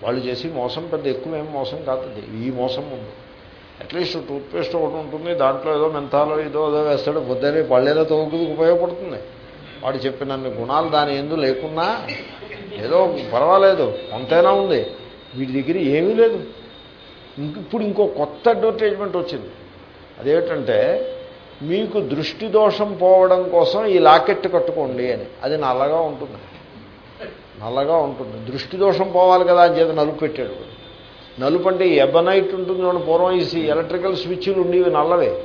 వాళ్ళు చేసి మోసం పెద్ద ఎక్కువ ఏం మోసం కాదు. ఈ మోసం ఉంది అట్లీస్ట్ టూత్పేస్ట్ ఒకటి ఉంటుంది దాంట్లో ఏదో మెంతాలో ఏదో ఏదో వేస్తాడు పొద్దునే పళ్ళేదో తోగుకు ఉపయోగపడుతుంది. వాడు చెప్పినన్ని గుణాలు దాని ఎందు లేకున్నా ఏదో పర్వాలేదు కొంతైనా ఉంది. వీటి దగ్గర ఏమీ లేదు. ఇంక- ఇప్పుడు ఇంకో కొత్త అడ్వర్టైజ్మెంట్ వచ్చింది. అదేమిటంటే మీకు దృష్టి దోషం పోవడం కోసం ఈ లాకెట్ కట్టుకోండి అని. అది నల్లగా ఉంటుంది. నల్లగా ఉంటుంది. దృష్టి దోషం పోవాలి కదా అని చేత నలుపు పెట్టాడు. నలుపు అంటే ఎబనైట్ ఉంటుంది చూడండి పూర్వం ఈ ఎలక్ట్రికల్ స్విచ్లు ఉండేవి నల్లవే.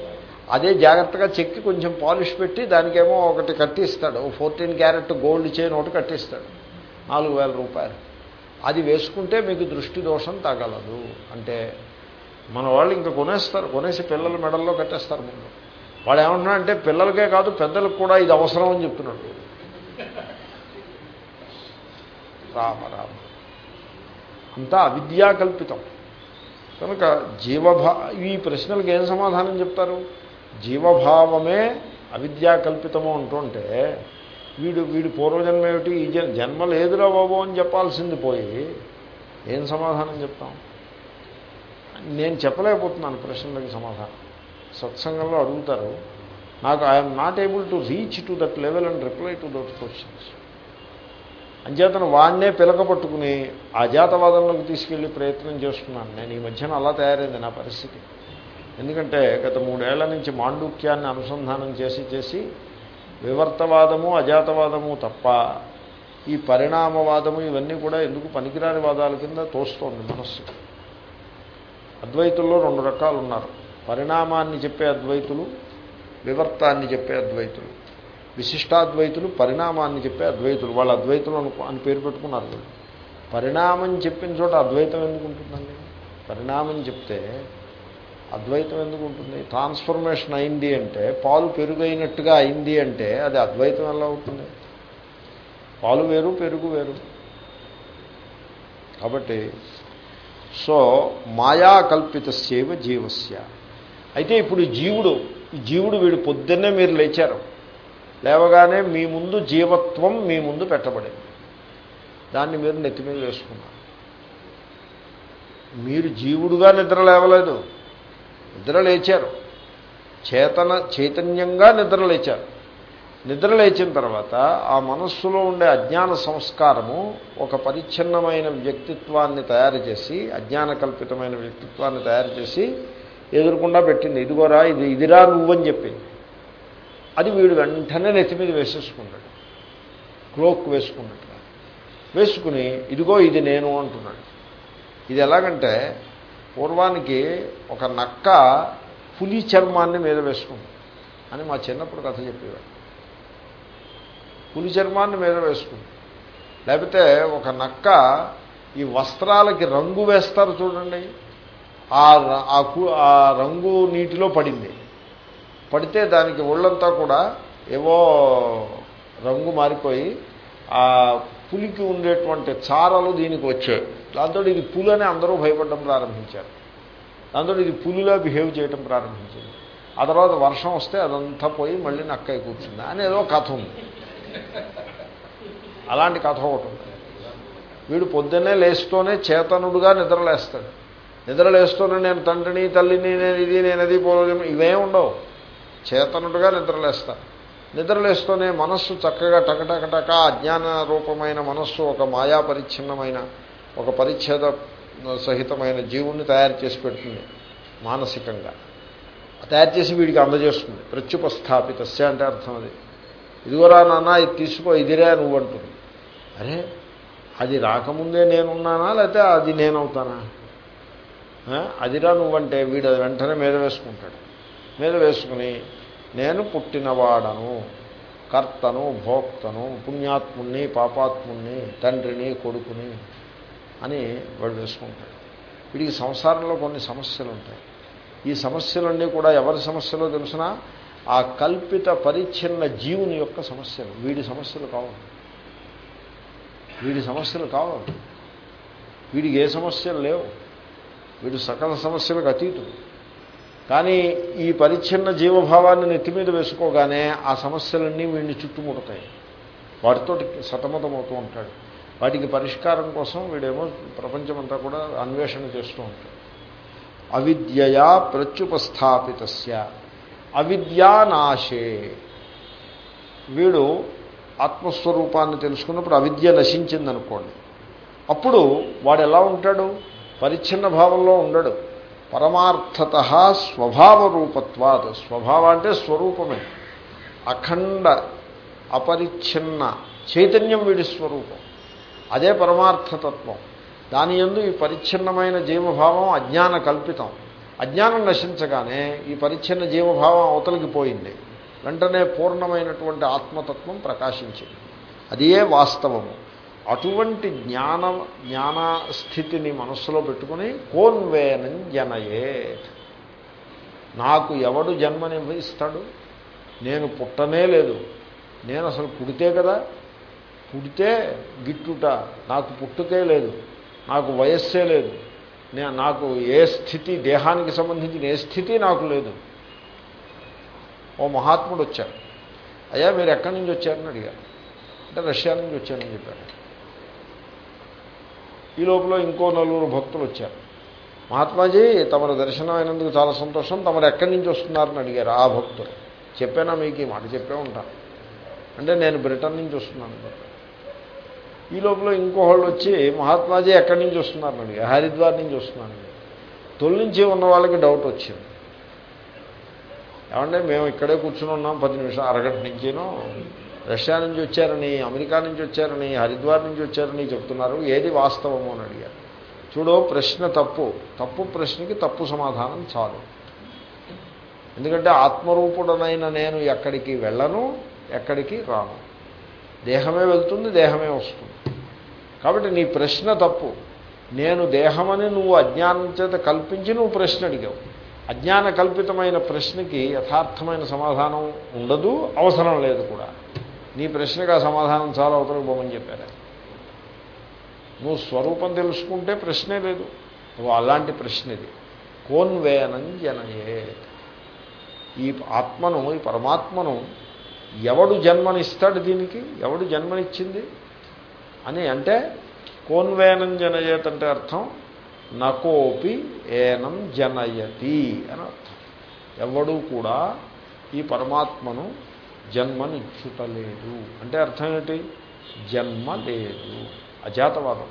అదే జాగ్రత్తగా చెక్కి కొంచెం పాలిష్ పెట్టి దానికేమో ఒకటి కట్టిస్తాడు. ఫోర్టీన్ క్యారెట్ గోల్డ్ చైన్ ఒకటి కట్టిస్తాడు. నాలుగు వేల రూపాయలు. అది వేసుకుంటే మీకు దృష్టి దోషం తగలదు. అంటే మన వాళ్ళు ఇంకా కొనేస్తారు. కొనేసి పిల్లల మెడల్లో కట్టేస్తారు ముందు. వాడు ఏమంటున్నా అంటే పిల్లలకే కాదు పెద్దలకు కూడా ఇది అవసరం అని చెప్తున్నాడు. రామ రామ. అంతా అవిద్యాకల్పితం కనుక జీవభా ఈ ప్రశ్నలకు ఏం సమాధానం చెప్తారు? జీవభావమే అవిద్యాకల్పితము అంటుంటే వీడు వీడు పూర్వజన్మ ఏమిటి? ఈ జన్- జన్మ లేదురా బాబు అని చెప్పాల్సింది పోయి ఏం సమాధానం చెప్తాం? నేను చెప్పలేకపోతున్నాను ప్రశ్నలకి సమాధానం. సత్సంగంలో అడుగుతారు నాకు I'm not able to reach to that level and reply to that questions అంచేతను వాడినే పిలక పట్టుకుని అజాతవాదంలోకి తీసుకెళ్ళి ప్రయత్నం చేస్తున్నాను. నేను ఈ మధ్యన అలా తయారైంది నా పరిస్థితి. ఎందుకంటే గత మూడేళ్ళ నుంచి మాండూక్యాన్ని అనుసంధానం చేసి చేసి వివర్తవాదము అజాతవాదము తప్ప ఈ పరిణామవాదము ఇవన్నీ కూడా ఎందుకు పనికిరాని వాదాల కింద తోస్తోంది మనస్సు. అద్వైతుల్లో రెండు రకాలు ఉన్నారు పరిణామాన్ని చెప్పే అద్వైతులు వివర్తాన్ని చెప్పే అద్వైతులు విశిష్టాద్వైతులు పరిణామాన్ని చెప్పే అద్వైతులు. వాళ్ళు అద్వైతులు అనుకో అని పేరు పెట్టుకున్నారు వాళ్ళు. పరిణామం చెప్పిన చోట అద్వైతం ఎందుకు ఉంటుందండి? పరిణామం చెప్తే అద్వైతం ఎందుకు ఉంటుంది? ట్రాన్స్ఫర్మేషన్ అయింది అంటే పాలు పెరుగైనట్టుగా అయింది అంటే అది అద్వైతం ఎలా అవుతుంది పాలు వేరు పెరుగు వేరు. కాబట్టి సో మాయా కల్పితస్యవ జీవస్య. అయితే ఇప్పుడు జీవుడు జీవుడు వీడు పొద్దున్నే మీరు లేచారు. లేవగానే మీ ముందు జీవత్వం మీ ముందు పెట్టబడింది. దాన్ని మీరు నెత్తి మీద వేసుకున్నారు. మీరు జీవుడుగా నిద్ర లేవలేదు. నిద్ర లేచారు. చేతన చైతన్యంగా నిద్ర లేచారు. నిద్ర లేచిన తర్వాత ఆ మనస్సులో ఉండే అజ్ఞాన సంస్కారము ఒక పరిచ్ఛిన్నమైన వ్యక్తిత్వాన్ని తయారు చేసి అజ్ఞాన కల్పితమైన వ్యక్తిత్వాన్ని తయారు చేసి ఎదురుకుండా పెట్టింది. ఇదిగోరా ఇది ఇదిరా నువ్వని చెప్పింది. అది వీడు వెంటనే నెత్తి మీద వేసేసుకున్నాడు. క్లోక్ వేసుకున్నట్టుగా వేసుకుని ఇదిగో ఇది నేను అంటున్నాడు. ఇది ఎలాగంటే పూర్వానికి ఒక నక్క పులి చర్మాన్ని మీద వేసుకుంది అని మా చిన్నప్పుడు కథ చెప్పేవాడు పులి చర్మాన్ని మీద వేసుకుంది. లేకపోతే ఒక నక్క ఈ వస్త్రాలకి రంగు వేస్తారు చూడండి. ఆ ఆ కు- ఆ రంగు నీటిలో పడింది. పడితే దానికి ఒళ్ళంతా కూడా ఏవో రంగు మారిపోయి ఆ పులికి ఉండేటువంటి చారలు దీనికి వచ్చాయి. దాంతో ఇది పులి అని అందరూ భయపడడం ప్రారంభించారు. దాంతో ఇది పులిలా బిహేవ్ చేయడం ప్రారంభించింది ఆ తర్వాత వర్షం వస్తే అదంతా పోయి మళ్ళీ నక్కై కూర్చుంది. అని ఏదో కథ ఉంది. అలాంటి కథ ఒకటి ఉంది. వీడు పొద్దున్నే లేస్తూనే చేతనుడుగా నిద్రలేస్తాడు. నిద్రలేస్తూనే నేను తండ్రిని తల్లిని నేను ఇది నేను అది పూర్వజన్మ ఇవే ఉండవు. చేతనుడుగా నిద్రలేస్తాను నిద్రలేస్తూనే మనస్సు చక్కగా టకటకటక అజ్ఞాన రూపమైన మనస్సు ఒక మాయా పరిచ్ఛిన్నమైన ఒక పరిచ్ఛేద సహితమైన జీవుణ్ణి తయారు చేసి పెడుతుంది మానసికంగా. తయారు చేసి వీడికి అందజేస్తుంది. ప్రత్యుపస్థాపిత అంటే అర్థం అది. ఇదిగోరా నాన్న ఇది తీసుకో ఇదిరే నువ్వు అంటుంది అరే అది రాకముందే నేనున్నానా లేకపోతే అది నేనవుతానా? అదిరా నువ్వంటే వీడు అది వెంటనే మీద వేసుకుంటాడు. మీద వేసుకుని నేను పుట్టినవాడను కర్తను భోక్తను పుణ్యాత్ముణ్ణి పాపాత్ముణ్ణి తండ్రిని కొడుకుని అని వాడు వేసుకుంటాడు. వీడికి సంసారంలో కొన్ని సమస్యలు ఉంటాయి ఈ సమస్యలన్నీ కూడా ఎవరి సమస్యలో తెలిసినా? ఆ కల్పిత పరిచ్ఛిన్న జీవుని యొక్క సమస్యలు. వీడి సమస్యలు కావు. వీడి సమస్యలు కావు. వీడికి ఏ సమస్యలు లేవు. వీడు సకల సమస్యలకు అతీతుడు. కానీ ఈ పరిచ్ఛిన్న జీవభావాన్ని నెత్తి మీద వేసుకోగానే ఆ సమస్యలన్నీ వీడిని చుట్టుముడతాయి. వాటితో సతమతమవుతూ ఉంటాడు. వాటికి పరిష్కారం కోసం వీడేమో ప్రపంచమంతా కూడా అన్వేషణ చేస్తూ ఉంటాడు. అవిద్యయా ప్రత్యుపస్థాపితస్య అవిద్యానాశే వీడు ఆత్మస్వరూపాన్ని తెలుసుకున్నప్పుడు అవిద్య నశించిందనుకోండి. అప్పుడు వాడు ఎలా ఉంటాడు? పరిచ్ఛిన్న భావంలో ఉండడు. పరమార్థత స్వభావ రూపత్వాత్ స్వభావ అంటే స్వరూపమే. అఖండ అపరిచ్ఛిన్న చైతన్యం వీడి స్వరూపం. అదే పరమార్థతత్వం. దాని ఎందు ఈ పరిచ్ఛిన్నమైన జీవభావం అజ్ఞాన కల్పితం. అజ్ఞానం నశించగానే ఈ పరిచ్ఛిన్న జీవభావం అవతలికి పోయింది. వెంటనే పూర్ణమైనటువంటి ఆత్మతత్వం ప్రకాశించింది. అదే వాస్తవము. అటువంటి జ్ఞాన స్థితిని మనస్సులో పెట్టుకుని కోన్వేనం జనయే నాకు ఎవడు జన్మని ఇస్తాడు? నేను పుట్టనే లేదు. నేను అసలు పుడితే కదా? పుడితే గిట్టుట. నాకు పుట్టుకే లేదు. నాకు వయస్సే లేదు. నేను నాకు ఏ స్థితి దేహానికి సంబంధించిన ఏ స్థితి నాకు లేదు. ఓ మహాత్ముడు వచ్చారు అయ్యా మీరు ఎక్కడి నుంచి వచ్చారని అడిగారు. అంటే రష్యా నుంచి వచ్చానని చెప్పారు. ఈ లోపల ఇంకో నలుగురు భక్తులు వచ్చారు. మహాత్మాజీ తమరు దర్శనం అయినందుకు చాలా సంతోషం. తమరు ఎక్కడి నుంచి వస్తున్నారని అడిగారు ఆ భక్తులు. చెప్పానా మీకు? ఈ మాట చెప్పే ఉంటాను అంటే నేను బ్రిటన్ నుంచి వస్తున్నాను. ఈ లోపల ఇంకోహళ్ళు వచ్చి మహాత్మాజీ ఎక్కడి నుంచి వస్తున్నారని అడిగారు. హరిద్వార్ నుంచి వస్తున్నాను తొలి నుంచి ఉన్న వాళ్ళకి డౌట్ వచ్చింది. ఏమంటే మేము ఇక్కడే కూర్చుని ఉన్నాం పది నిమిషాలు అరగంట నుంచినో. రష్యా నుంచి వచ్చారని అమెరికా నుంచి వచ్చారని హరిద్వార్ నుంచి వచ్చారని చెప్తున్నారు. ఏది వాస్తవము అని అడిగారు. చూడో ప్రశ్న తప్పు. తప్పు ప్రశ్నకి తప్పు సమాధానం చాలు. ఎందుకంటే ఆత్మరూపుడనైన నేను ఎక్కడికి వెళ్ళను ఎక్కడికి రాను. దేహమే వెళ్తుంది దేహమే వస్తుంది. కాబట్టి నీ ప్రశ్న తప్పు. నేను దేహమని నువ్వు అజ్ఞానం చేత కల్పించి నువ్వు ప్రశ్న అడిగావు. అజ్ఞాన కల్పితమైన ప్రశ్నకి యథార్థమైన సమాధానం ఉండదు అవసరం లేదు కూడా. నీ ప్రశ్నకు ఆ సమాధానం చాలా అవతలకు పోమని చెప్పారు. నువ్వు స్వరూపం తెలుసుకుంటే ప్రశ్నే లేదు. నువ్వు అలాంటి ప్రశ్న ఇది కోన్వేనం జనయే. ఈ ఆత్మను ఈ పరమాత్మను ఎవడు జన్మనిస్తాడు దీనికి? ఎవడు జన్మనిచ్చింది? అని అంటే కోన్వేనం జనయేత్ అంటే అర్థం నకోపి ఏనం జనయతి అని అర్థం. ఎవడు కూడా ఈ పరమాత్మను జన్మనిచ్చుటలేదు అంటే అర్థం ఏంటి జన్మ లేదు అజాతవాదం.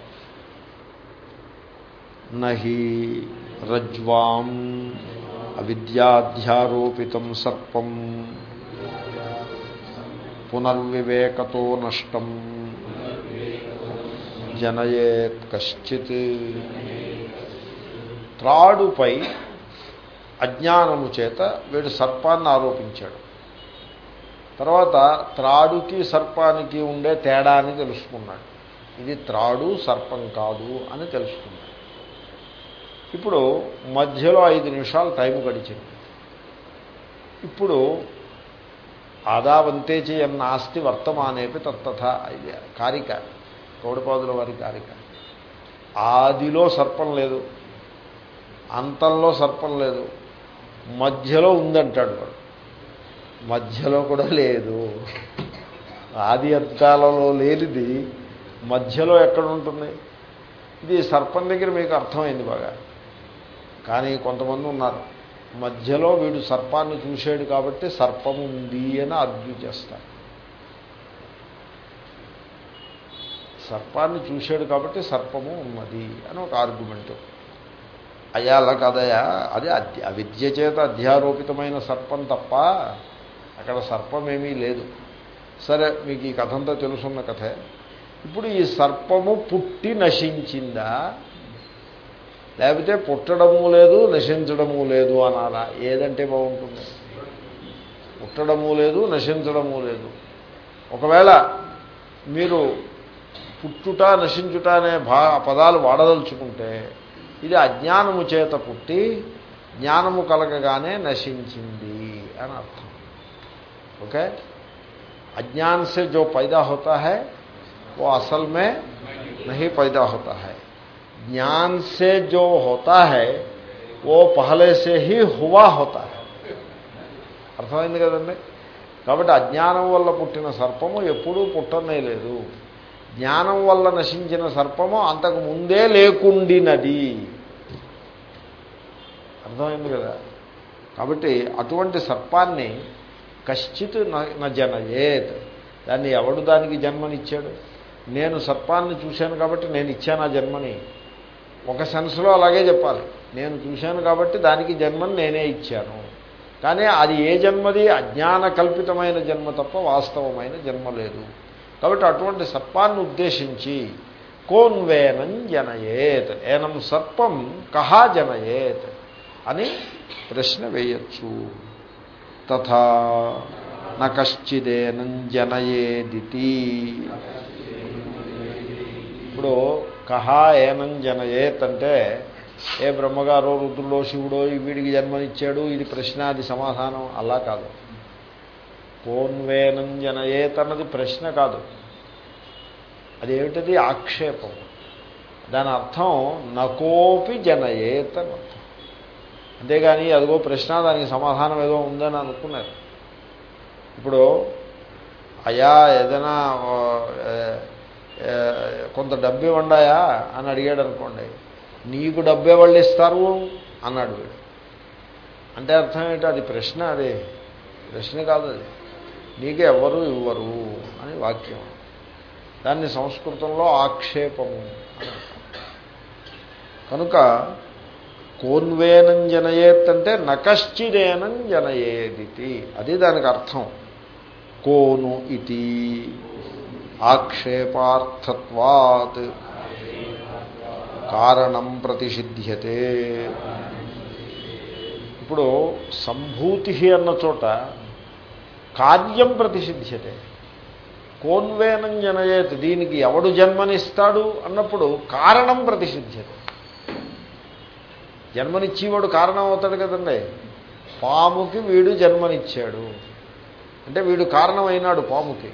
నహి రజ్వాం అవిద్యాధ్యారోపితం సర్పం పునర్వివేకతో నష్టం జనయేత్ కశ్చిత్. త్రాడుపై అజ్ఞానము చేత వీడు సర్పాన్ని ఆరోపించాడు. తర్వాత త్రాడుకి సర్పానికి ఉండే తేడా అని తెలుసుకున్నాడు. ఇది త్రాడు సర్పం కాదు అని తెలుసుకున్నాడు. ఇప్పుడు మధ్యలో ఐదు నిమిషాలు టైం గడిచింది. ఇప్పుడు ఆదావంతే చేయన్నాస్తి వర్తమానేపి తత్తథ ఇది కారిక. గౌడపాదుల వారి కారిక. ఆదిలో సర్పం లేదు. అంతంలో సర్పం లేదు. మధ్యలో ఉందంటాడు వాడు. మధ్యలో కూడా లేదు. ఆది అంతాలలో లేనిది మధ్యలో ఎక్కడ ఉంటుంది? ఇది సర్పం దగ్గర మీకు అర్థమైంది బాగా. కానీ కొంతమంది ఉన్నారు. మధ్యలో వీడు సర్పాన్ని చూశాడు కాబట్టి సర్పం ఉంది అని అర్జు చేస్తారు. సర్పాన్ని చూశాడు కాబట్టి సర్పము ఉన్నది అని ఒక ఆర్గ్యుమెంటు. అయ్యా అలా కాదయా అదే అవిద్య చేత అధ్యారోపితమైన సర్పం తప్ప అక్కడ సర్పమేమీ లేదు. సరే మీకు ఈ కథంతా తెలుసున్న కథే. ఇప్పుడు ఈ సర్పము పుట్టి నశించిందా? లేకపోతే పుట్టడము లేదు నశించడము లేదు అనాలా? ఏదంటే బాగుంటుంది. పుట్టడము లేదు నశించడము లేదు. ఒకవేళ మీరు పుట్టుట నశించుట అనే భా పదాలు వాడదలుచుకుంటే ఇది అజ్ఞానము చేత పుట్టి జ్ఞానము కలగగానే నశించింది అని అర్థం. ఓకే अज्ञान से जो पैदा होता है वो असल में नहीं पैदा होता है ज्ञान से जो होता है वो पहले से ही हुआ होता है అర్థమైంది కదండి కాబట్టి అజ్ఞానం వల్ల పుట్టిన సర్పము ఎప్పుడూ పుట్టనే లేదు జ్ఞానం వల్ల నశించిన సర్పము అంతకు ముందే లేకుండినది అర్థమైంది కదా కాబట్టి అటువంటి సర్పాన్ని కశ్చిత్ నా జనయేత్ దాన్ని ఎవడు దానికి జన్మనిచ్చాడు? నేను సర్పాన్ని చూశాను కాబట్టి నేను ఇచ్చాను ఆ జన్మని? ఒక సెన్స్లో అలాగే చెప్పాలి. నేను చూశాను కాబట్టి దానికి జన్మని నేనే ఇచ్చాను. కానీ అది ఏ జన్మది? అజ్ఞాన కల్పితమైన జన్మ తప్ప వాస్తవమైన జన్మ లేదు. కాబట్టి అటువంటి సర్పాన్ని ఉద్దేశించి కోన్వేనం జనయేత్. ఏనం సర్పం కహా జనయేత్ అని ప్రశ్న వేయచ్చు. తథా నశ్చిదేనం జనయేదితి ఇప్పుడు కహా ఏనం జనయేత్ అంటే ఏ బ్రహ్మగారో రుద్రుడో శివుడో ఈ వీడికి జన్మనిచ్చాడు ఇది ప్రశ్న అది సమాధానం అలా కాదు. కోన్వేనం జనయేత్ అన్నది ప్రశ్న కాదు. అదేమిటది? ఆక్షేపం. దాని అర్థం నకోపి జనయేత్ అని అర్థం. అంతేగాని అదిగో ప్రశ్న దానికి సమాధానం ఏదో ఉందని అనుకున్నారు. ఇప్పుడు అయా ఏదైనా కొంత డబ్బు ఇవ్వండాయా అని అడిగాడు అనుకోండి. నీకు డబ్బే వాళ్ళు ఇస్తారు? అన్నాడు వీడు. అంటే అర్థం ఏంటి? అది ప్రశ్న అది. ప్రశ్న కాదు అది. నీకు ఎవరు ఇవ్వరు అని వాక్యం. దాన్ని సంస్కృతంలో ఆక్షేపము కనుక కోన్వేనం జనయేత్ అంటే నకశ్చిదేనం జనయేదితి అది దానికి అర్థం. కోను ఇది ఆక్షేపార్థత్వాత్ కారణం ప్రతిషిధ్యతే. ఇప్పుడు సంభూతి అన్న చోట కార్యం ప్రతిషిధ్యతే. కోన్వేనం జనయేత్ దీనికి ఎవడు జన్మనిస్తాడు అన్నప్పుడు కారణం ప్రతిషిధ్యతే. జన్మనిచ్చేవాడు కారణం అవుతాడు కదండి. పాముకి వీడు జన్మనిచ్చాడు. అంటే వీడు కారణమైనాడు పాముకి.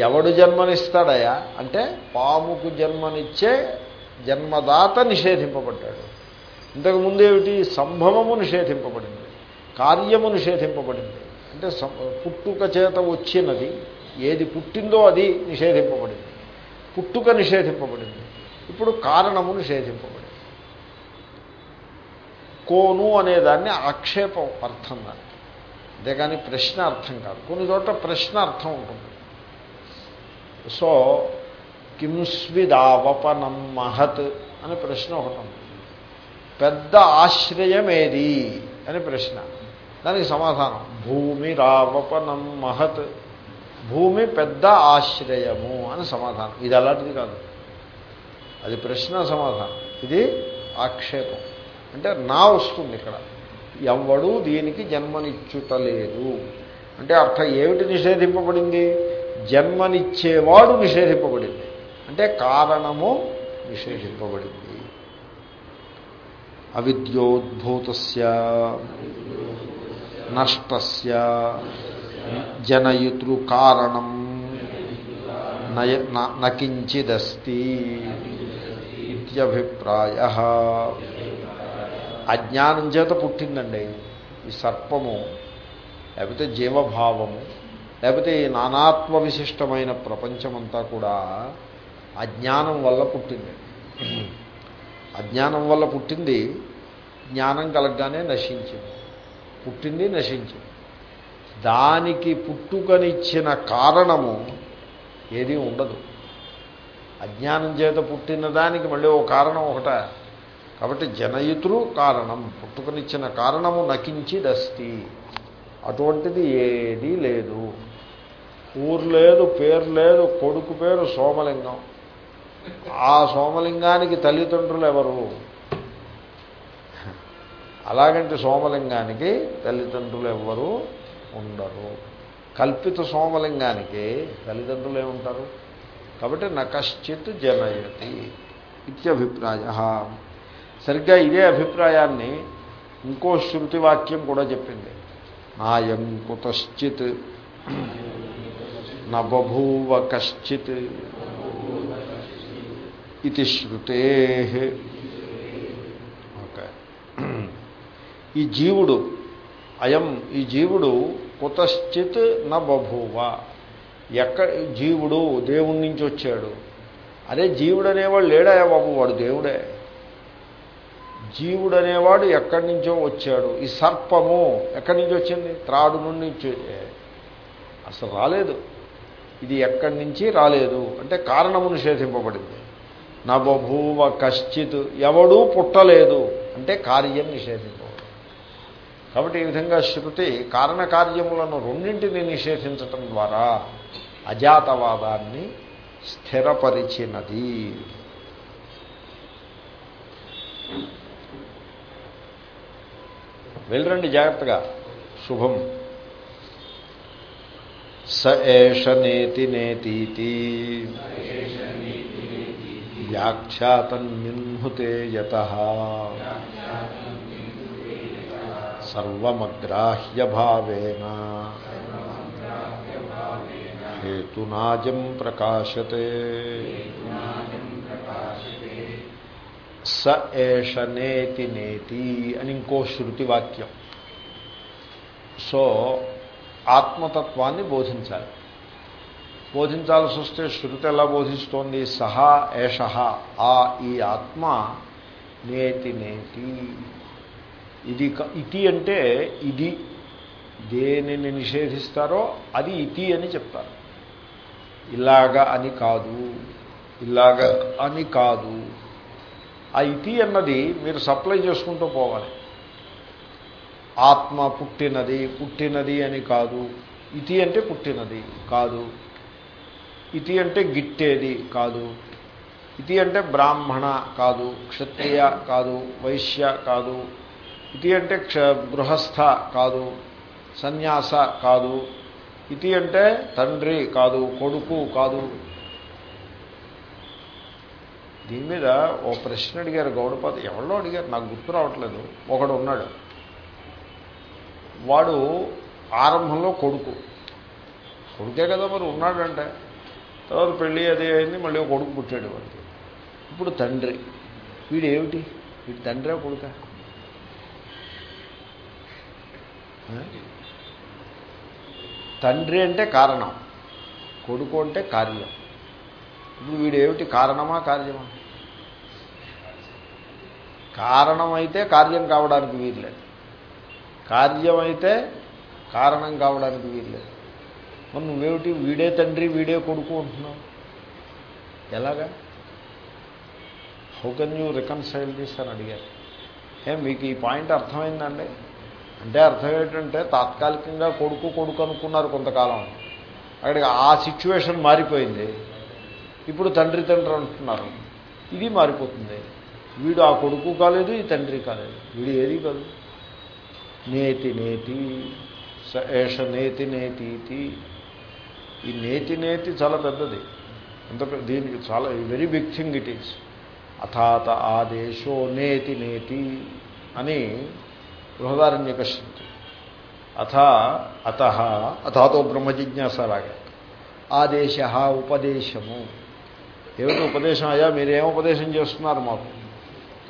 ఎవడు జన్మనిస్తాడయా? అంటే పాముకు జన్మనిచ్చే జన్మదాత నిషేధింపబడ్డాడు. ఇంతకుముందు ఏమిటి సంభవము నిషేధింపబడింది. కార్యము నిషేధింపబడింది. అంటే పుట్టుక చేత వచ్చినది ఏది పుట్టిందో అది నిషేధింపబడింది. పుట్టుక నిషేధింపబడింది. ఇప్పుడు కారణము నిషేధింపబడింది. కోను అనేదాన్ని ఆక్షేపం అర్థం దానికి అంతేగాని ప్రశ్న అర్థం కాదు. కొన్ని చోట్ల ప్రశ్న అర్థం ఉంటుంది. సో కింస్విదావపనం మహత్ అని ప్రశ్న ఒకటి పెద్ద ఆశ్రయమేది అని ప్రశ్న. దానికి సమాధానం భూమి రావపనం మహత్. భూమి పెద్ద ఆశ్రయము అని సమాధానం. ఇది అలాంటిది కాదు. అది ప్రశ్న సమాధానం. ఇది ఆక్షేపం. అంటే నా వస్తుంది ఇక్కడ. ఎవడూ దీనికి జన్మనిచ్చుటలేదు అంటే అర్థం ఏమిటి నిషేధింపబడింది? జన్మనిచ్చేవాడు నిషేధింపబడింది. అంటే కారణము నిషేధింపబడింది. అవిద్యోద్భూత నష్టస్య జనయితృ కారణం నకించిదస్తి ఇత్యభిప్రాయ. అజ్ఞానం చేత పుట్టిందండి. ఈ సర్పము లేకపోతే జీవభావము లేకపోతే ఈ నానాత్మ విశిష్టమైన ప్రపంచమంతా కూడా అజ్ఞానం వల్ల పుట్టింది. అజ్ఞానం వల్ల పుట్టింది జ్ఞానం కలగగానే నశించింది. పుట్టింది నశించింది. దానికి పుట్టుకనిచ్చిన కారణము ఏదీ ఉండదు. అజ్ఞానం చేత పుట్టిన దానికి మళ్ళీ ఓ కారణం ఒకట. కాబట్టి జనయితులు కారణం. పుట్టుకనిచ్చిన కారణము నకించి దస్తి అటువంటిది ఏదీ లేదు. ఊరు లేదు పేరు లేదు కొడుకు పేరు సోమలింగం. ఆ సోమలింగానికి తల్లిదండ్రులు ఎవరు అలాగంటే సోమలింగానికి తల్లిదండ్రులు ఎవ్వరు ఉండరు. కల్పిత సోమలింగానికి తల్లిదండ్రులు ఏముంటారు కాబట్టి నకశ్చిత్ జనయతి. ఇత్యభిప్రాయ. సరిగ్గా ఇదే అభిప్రాయాన్ని ఇంకో శృతి వాక్యం కూడా చెప్పింది. నాయం కుతశ్చిత్ నబూవ కశ్చిత్ ఇది శృతే. ఓకే. ఈ జీవుడు అయం ఈ జీవుడు కుతశ్చిత్ న బభూవ. ఎక్క జీవుడు దేవుడి నుంచి వచ్చాడు. అదే జీవుడు అనేవాడు లేడాయా బాబు? వాడు దేవుడే. జీవుడు అనేవాడు ఎక్కడి నుంచో వచ్చాడు. ఈ సర్పము ఎక్కడి నుంచి వచ్చింది? త్రాడు నుండి అసలు రాలేదు. ఇది ఎక్కడి నుంచి రాలేదు. అంటే కారణము నిషేధింపబడింది. నా కశ్చిత్ ఎవడూ పుట్టలేదు అంటే కార్యం నిషేధింపబడింది. కాబట్టి ఈ విధంగా శృతి కారణకార్యములను రెండింటిని నిషేధించటం ద్వారా అజాతవాదాన్ని స్థిరపరిచినది. వెళ్ళరండి జాగ్రత్తగా. శుభం. స ఏష నేతి నేతీతి. వ్యాఖ్యాతన్నిహుతే యత. సర్వమగ్రాహ్యభావేన. హేతునాజం ప్రకాశతే. స ఏష నేతి నేతి అని ఇంకో శృతి వాక్యం. సో ఆత్మతత్వాన్ని బోధించాలి. బోధించాల్సి వస్తే శృతి ఎలా బోధిస్తోంది? సహా ఏష ఆ ఈ ఆత్మ నేతి నేతి. ఇది క- ఇతి అంటే ఇది. దేనిని నిషేధిస్తారో అది ఇతి అని చెప్తారు. ఇలాగా అని కాదు. ఇలాగా అని కాదు. ఆ ఇతి అన్నది మీరు సప్లై చేసుకుంటూ పోవాలి. ఆత్మ పుట్టినది పుట్టినది అని కాదు. ఇతి అంటే పుట్టినది కాదు. ఇతి అంటే గిట్టేది కాదు. ఇతి అంటే బ్రాహ్మణ కాదు క్షత్రియ కాదు వైశ్య కాదు. ఇతి అంటే క్ష గృహస్థ కాదు సన్యాస కాదు. ఇతి అంటే తండ్రి కాదు కొడుకు కాదు. దీని మీద ఓ ప్రశ్న అడిగారు గౌడపాతి ఎవరో అడిగారు నాకు గుర్తు రావట్లేదు. ఒకడు ఉన్నాడు. వాడు ఆరంభంలో కొడుకు. కొడుకే కదా మరి ఉన్నాడంటే. తర్వాత పెళ్ళి అది అయింది మళ్ళీ ఒక కొడుకు పుట్టాడు వాడికి. ఇప్పుడు తండ్రి. వీడు ఏమిటి? వీడు తండ్రే కొడుక? తండ్రి అంటే కారణం. కొడుకు అంటే కార్యం. ఇప్పుడు వీడు ఏమిటి? కారణమా కార్యమా? కారణమైతే కార్యం కావడానికి వీర్లేదు కార్యమైతే కారణం కావడానికి వీర్లేదు మరి నువ్వేమిటి? వీడే తండ్రి వీడే కొడుకు అంటున్నావు. ఎలాగా? How can you reconcile this అని అడిగారు. ఏం మీకు ఈ పాయింట్ అర్థమైందండి? అంటే అర్థం ఏంటంటే తాత్కాలికంగా కొడుకు కొడుకు అనుకున్నారు కొంతకాలం. అక్కడికి ఆ సిచ్యువేషన్ మారిపోయింది. ఇప్పుడు తండ్రి తండ్రి అంటున్నారు. ఇది మారిపోతుంది. వీడు ఆ కొడుకు కాలేదు ఈ తండ్రి కాలేదు. వీడు ఏది కాదు. నేతి నేతి స ఏష నేతి నేతి ఈ నేతి నేతి చాలా పెద్దది. అంత దీనికి చాలా very big thing it is. అథాత ఆదేశో నేతి నేతి అని బృహదారణ్యక శృతి అథ అత అథాతో బ్రహ్మ జిజ్ఞాసలాగా ఆదేశ ఉపదేశము. ఏమిటి ఉపదేశం అయ్యా? మీరేం ఉపదేశం చేస్తున్నారు మాకు?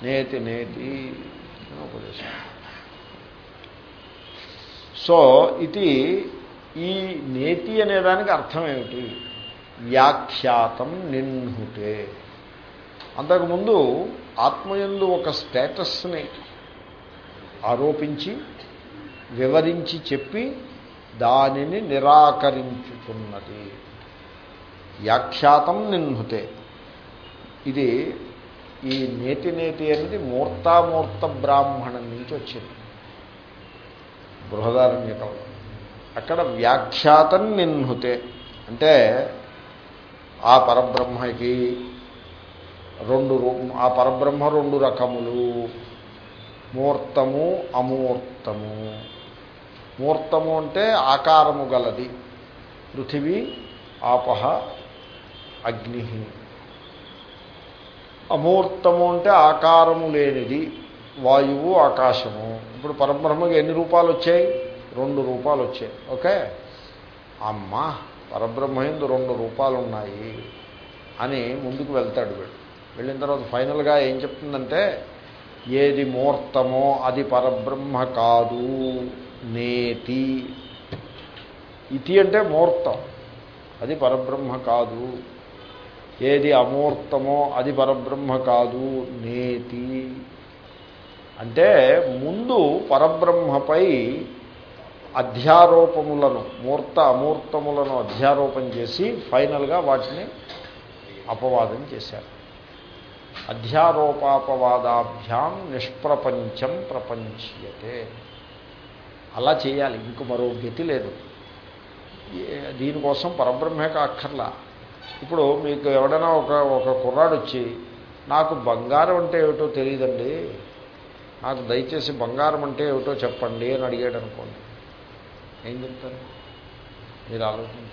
నేతి నేతి అని ఉపదేశం. సో ఇది ఈ నేతి అనేదానికి అర్థం ఏమిటి? వ్యాఖ్యాతం నిన్హుతే అంతకుముందు ఆత్మయందు ఒక స్టేటస్ని ఆరోపించి వివరించి చెప్పి దానిని నిరాకరించుతున్నది. వ్యాఖ్యాతం నిన్హుతే ఇది ఈ నేతి నేతి అనేది మూర్తామూర్త బ్రాహ్మణం నుంచి వచ్చింది. బృహదారణ్యకంలో అక్కడ వ్యాఖ్యాతం నిన్హుతే. అంటే ఆ పరబ్రహ్మకి రెండు ఆ పరబ్రహ్మ రెండు రకములు. మూర్తము అమూర్తము. మూర్తము అంటే ఆకారము గలది. పృథివీ ఆపహ అగ్ని అమూర్తము అంటే ఆకారము లేనిది వాయువు ఆకాశము. ఇప్పుడు పరబ్రహ్మకి ఎన్ని రూపాలు వచ్చాయి రెండు రూపాలు వచ్చాయి ఓకే? అమ్మ పరబ్రహ్మయందు రెండు రూపాలు ఉన్నాయి అని ముందుకు వెళ్తాడు వీడు. వెళ్ళిన తర్వాత ఫైనల్గా ఏం చెప్తుందంటే ఏది మూర్తమో అది పరబ్రహ్మ కాదు నేతి. ఇతి అంటే మూర్తం. అది పరబ్రహ్మ కాదు. ఏది అమూర్తమో అది పరబ్రహ్మ కాదు నేతి. అంటే ముందు పరబ్రహ్మపై అధ్యారోపములను మూర్త అమూర్తములను అధ్యారోపం చేసి ఫైనల్గా వాటిని అపవాదం చేశారు. అధ్యారోపాపవాదాభ్యాం నిష్ప్రపంచం ప్రపంచ్యతే. అలా చేయాలి ఇంక మరో గతి లేదు. దీనికోసం పరబ్రహ్మే కాక్కర్లా ఇప్పుడు మీకు ఎవడైనా ఒక ఒక కుర్రాడు వచ్చి నాకు బంగారం అంటే ఏమిటో తెలియదండి. నాకు దయచేసి బంగారం అంటే ఏమిటో చెప్పండి అని అడిగాడు అనుకోండి ఏం చెప్తారు? మీరు ఆలోచించండి.